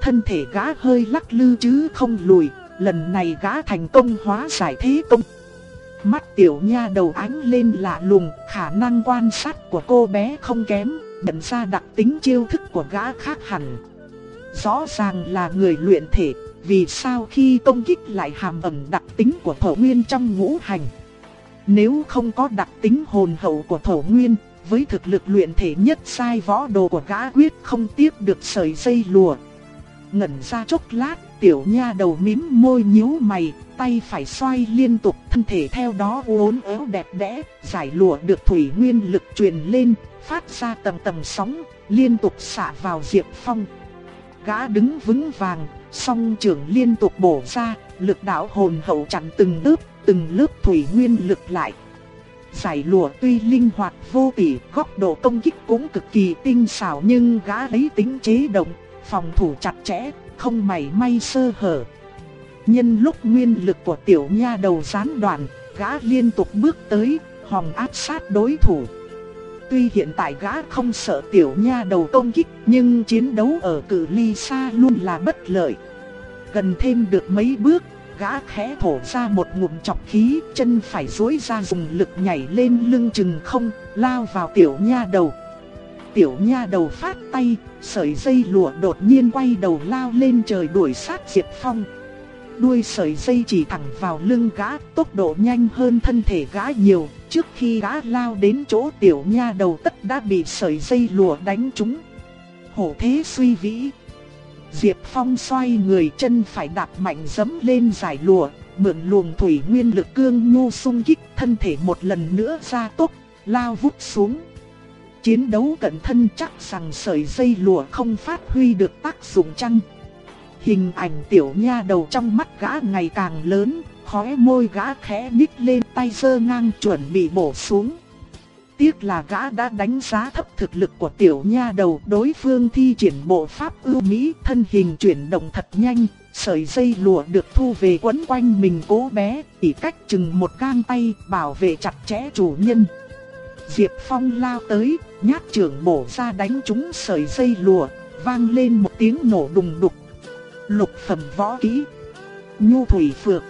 Thân thể gã hơi lắc lư chứ không lùi, lần này gã thành công hóa giải thế công. Mắt tiểu nha đầu ánh lên lạ lùng, khả năng quan sát của cô bé không kém, nhận ra đặc tính chiêu thức của gã khác hẳn. Rõ ràng là người luyện thể, vì sao khi công kích lại hàm ẩn đặc tính của thổ nguyên trong ngũ hành. Nếu không có đặc tính hồn hậu của thổ nguyên, với thực lực luyện thể nhất sai võ đồ của gã quyết không tiếp được sợi dây lùa. Ngẩn ra chốc lát, tiểu nha đầu mím môi nhíu mày, tay phải xoay liên tục, thân thể theo đó uốn éo đẹp đẽ, giải lụa được thủy nguyên lực truyền lên, phát ra tầng tầng sóng, liên tục xả vào Diệp Phong. Gã đứng vững vàng, song trưởng liên tục bổ ra, lực đạo hồn hậu chặn từng lớp, từng lớp thủy nguyên lực lại. Giải lụa tuy linh hoạt vô tỷ, góc độ công kích cũng cực kỳ tinh xảo nhưng gã lấy tính chế động, phòng thủ chặt chẽ, không mảy may sơ hở. Nhân lúc nguyên lực của tiểu nha đầu gián đoạn, gã liên tục bước tới, hòng áp sát đối thủ. Tuy hiện tại gã không sợ tiểu nha đầu công kích, nhưng chiến đấu ở cự ly xa luôn là bất lợi. Gần thêm được mấy bước, gã khẽ thổ ra một ngụm chọc khí, chân phải duỗi ra dùng lực nhảy lên lưng chừng không, lao vào tiểu nha đầu. Tiểu nha đầu phát tay, sợi dây lụa đột nhiên quay đầu lao lên trời đuổi sát Diệp Phong. Đuôi sợi dây chỉ thẳng vào lưng gã, tốc độ nhanh hơn thân thể gã nhiều, trước khi gã lao đến chỗ tiểu nha đầu tất đã bị sợi dây lụa đánh trúng. Hổ thế suy vĩ. Diệp Phong xoay người chân phải đạp mạnh dấm lên giải lụa, mượn luồng thủy nguyên lực cương nhu sung kích thân thể một lần nữa ra tốc, lao vút xuống. Chiến đấu cận thân chắc rằng sợi dây lụa không phát huy được tác dụng chăng. Hình ảnh tiểu nha đầu trong mắt gã ngày càng lớn, khóe môi gã khẽ nhích lên tay sơ ngang chuẩn bị bổ xuống. Tiếc là gã đã đánh giá thấp thực lực của tiểu nha đầu đối phương thi triển bộ pháp ưu mỹ thân hình chuyển động thật nhanh, sợi dây lụa được thu về quấn quanh mình cố bé, chỉ cách chừng một gang tay bảo vệ chặt chẽ chủ nhân. Diệp Phong lao tới, nhát trưởng bổ ra đánh trúng sợi dây lụa, vang lên một tiếng nổ đùng đục. Lục phẩm võ kỹ, nhu thủy phược.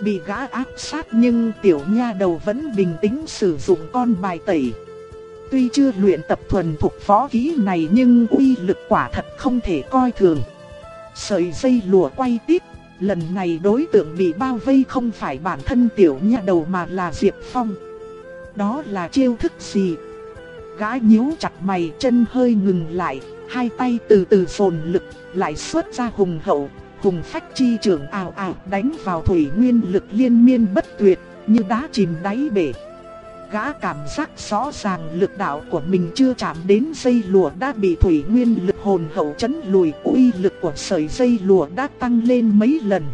Bị gã áp sát nhưng tiểu nha đầu vẫn bình tĩnh sử dụng con bài tẩy. Tuy chưa luyện tập thuần thục võ kỹ này nhưng uy lực quả thật không thể coi thường. Sợi dây lụa quay tiếp, lần này đối tượng bị bao vây không phải bản thân tiểu nha đầu mà là Diệp Phong. Đó là chiêu thức gì? Gã nhíu chặt mày chân hơi ngừng lại, hai tay từ từ phồn lực, lại xuất ra hùng hậu, hùng phách chi trưởng ảo ảo đánh vào thủy nguyên lực liên miên bất tuyệt, như đá chìm đáy bể. Gã cảm giác rõ ràng lực đạo của mình chưa chạm đến dây lụa đã bị thủy nguyên lực hồn hậu chấn lùi, uy lực của sợi dây lụa đã tăng lên mấy lần.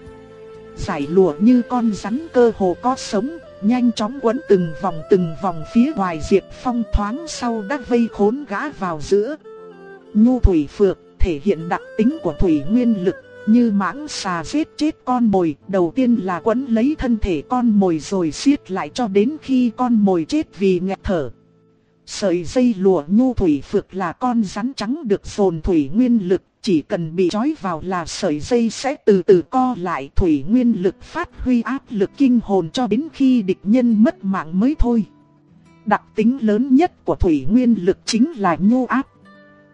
Giải lụa như con rắn cơ hồ có sống, nhanh chóng quấn từng vòng từng vòng phía ngoài Diệp Phong thoáng sau đã vây khốn gã vào giữa. Nhu thủy phược thể hiện đặc tính của thủy nguyên lực, như mãng xà giết chết con mồi, đầu tiên là quấn lấy thân thể con mồi rồi siết lại cho đến khi con mồi chết vì nghẹt thở. Sợi dây lụa nhu thủy phược là con rắn trắng được dồn thủy nguyên lực, chỉ cần bị trói vào là sợi dây sẽ từ từ co lại thủy nguyên lực phát huy áp lực kinh hồn cho đến khi địch nhân mất mạng mới thôi. Đặc tính lớn nhất của thủy nguyên lực chính là nhu áp.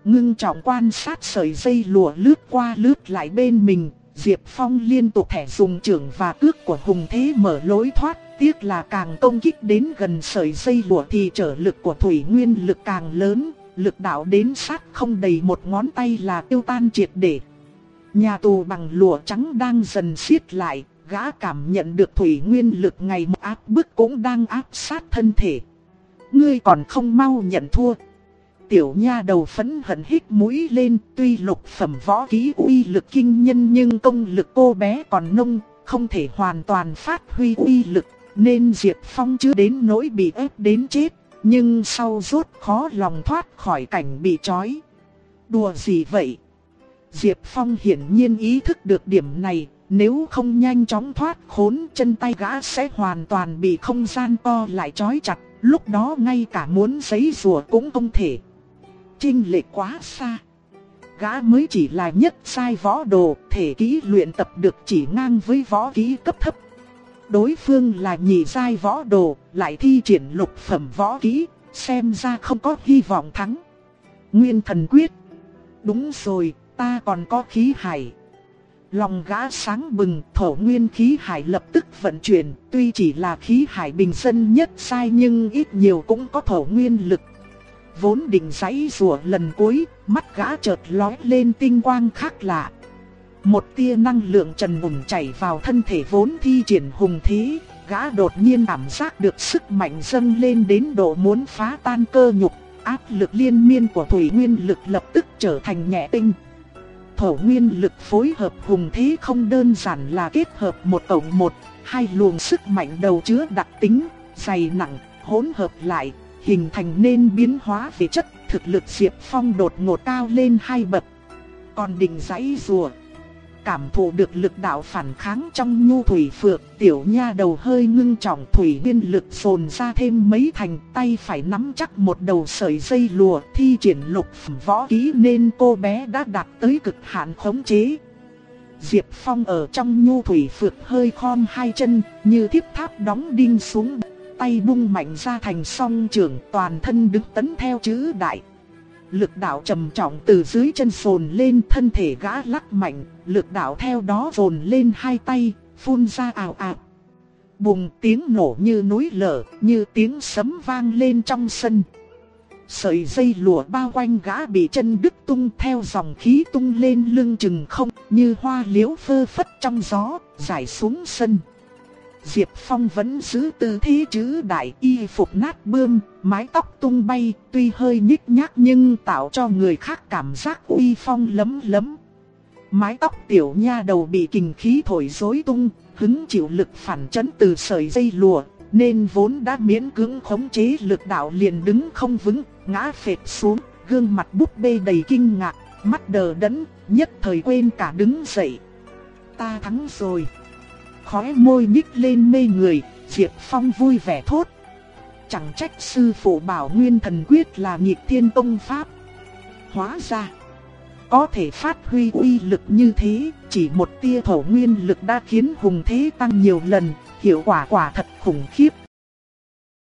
Ngưng trọng quan sát sợi dây lùa lướt qua lướt lại bên mình, Diệp Phong liên tục thẻ dùng trưởng và cước của Hùng Thế mở lối thoát. Tiếc là càng công kích đến gần sợi dây lùa thì trở lực của thủy nguyên lực càng lớn, lực đạo đến sát không đầy một ngón tay là tiêu tan triệt để. Nhà tù bằng lụa trắng đang dần siết lại, gã cảm nhận được thủy nguyên lực ngày một áp bức cũng đang áp sát thân thể. Ngươi còn không mau nhận thua. Tiểu nha đầu phấn hận hít mũi lên, tuy lục phẩm võ kỹ uy lực kinh nhân nhưng công lực cô bé còn nông, không thể hoàn toàn phát huy uy lực, nên Diệp Phong chưa đến nỗi bị ép đến chết, nhưng sau rốt khó lòng thoát khỏi cảnh bị trói. Đùa gì vậy? Diệp Phong hiển nhiên ý thức được điểm này, nếu không nhanh chóng thoát khốn chân tay gã sẽ hoàn toàn bị không gian co lại trói chặt, lúc đó ngay cả muốn giấy rùa cũng không thể. Trinh lệ quá xa. Gã mới chỉ là nhất sai võ đồ, thể kỹ luyện tập được chỉ ngang với võ kỹ cấp thấp. Đối phương là nhị sai võ đồ, lại thi triển lục phẩm võ kỹ, xem ra không có hy vọng thắng. Nguyên thần quyết. Đúng rồi, ta còn có khí hải. Lòng gã sáng bừng, thổ nguyên khí hải lập tức vận chuyển, tuy chỉ là khí hải bình dân nhất sai nhưng ít nhiều cũng có thổ nguyên lực. Vốn định giấy rùa lần cuối, mắt gã chợt lóe lên tinh quang khác lạ. Một tia năng lượng trần bùng chảy vào thân thể vốn thi triển hùng thí gã đột nhiên cảm giác được sức mạnh dâng lên đến độ muốn phá tan cơ nhục, áp lực liên miên của thủy nguyên lực lập tức trở thành nhẹ tinh thổ nguyên lực phối hợp hùng thí không đơn giản là kết hợp một tổng một, hai luồng sức mạnh đầu chứa đặc tính, dày nặng, hỗn hợp lại, hình thành nên biến hóa về chất, thực lực Diệp Phong đột ngột cao lên hai bậc. Còn đình giấy rùa, cảm thụ được lực đạo phản kháng trong nhu thủy phược, tiểu nha đầu hơi ngưng trọng thủy nguyên lực phồn ra thêm mấy thành tay phải nắm chắc một đầu sợi dây lùa thi triển lục phẩm võ kỹ nên cô bé đã đạt tới cực hạn khống chế. Diệp Phong ở trong nhu thủy phược hơi khom hai chân như thiếp tháp đóng đinh xuống tay bung mạnh ra thành song trưởng toàn thân đứng tấn theo chữ đại lực đạo trầm trọng từ dưới chân phồn lên thân thể gã lắc mạnh, lực đạo theo đó vồn lên hai tay, phun ra ảo ảo. Bùng tiếng nổ như núi lở, như tiếng sấm vang lên trong sân. Sợi dây lụa bao quanh gã bị chân đứt tung theo dòng khí tung lên lưng chừng không, như hoa liễu phơ phất trong gió, giải xuống sân. Diệp Phong vẫn giữ tư thế chữ đại y phục nát bươm, mái tóc tung bay, tuy hơi nhích nhác nhưng tạo cho người khác cảm giác uy phong lấm lấm. Mái tóc tiểu nha đầu bị kình khí thổi rối tung, hứng chịu lực phản chấn từ sợi dây lùa, nên vốn đã miễn cưỡng khống chế lực đạo liền đứng không vững, ngã phệt xuống, gương mặt búp bê đầy kinh ngạc, mắt đờ đẫn, nhất thời quên cả đứng dậy. Ta thắng rồi khóe môi nhích lên mê người, Diệp Phong vui vẻ thốt. Chẳng trách sư phụ bảo nguyên thần quyết là nhịp thiên tông pháp. Hóa ra, có thể phát huy uy lực như thế, chỉ một tia thổ nguyên lực đã khiến hùng thế tăng nhiều lần, hiệu quả quả thật khủng khiếp.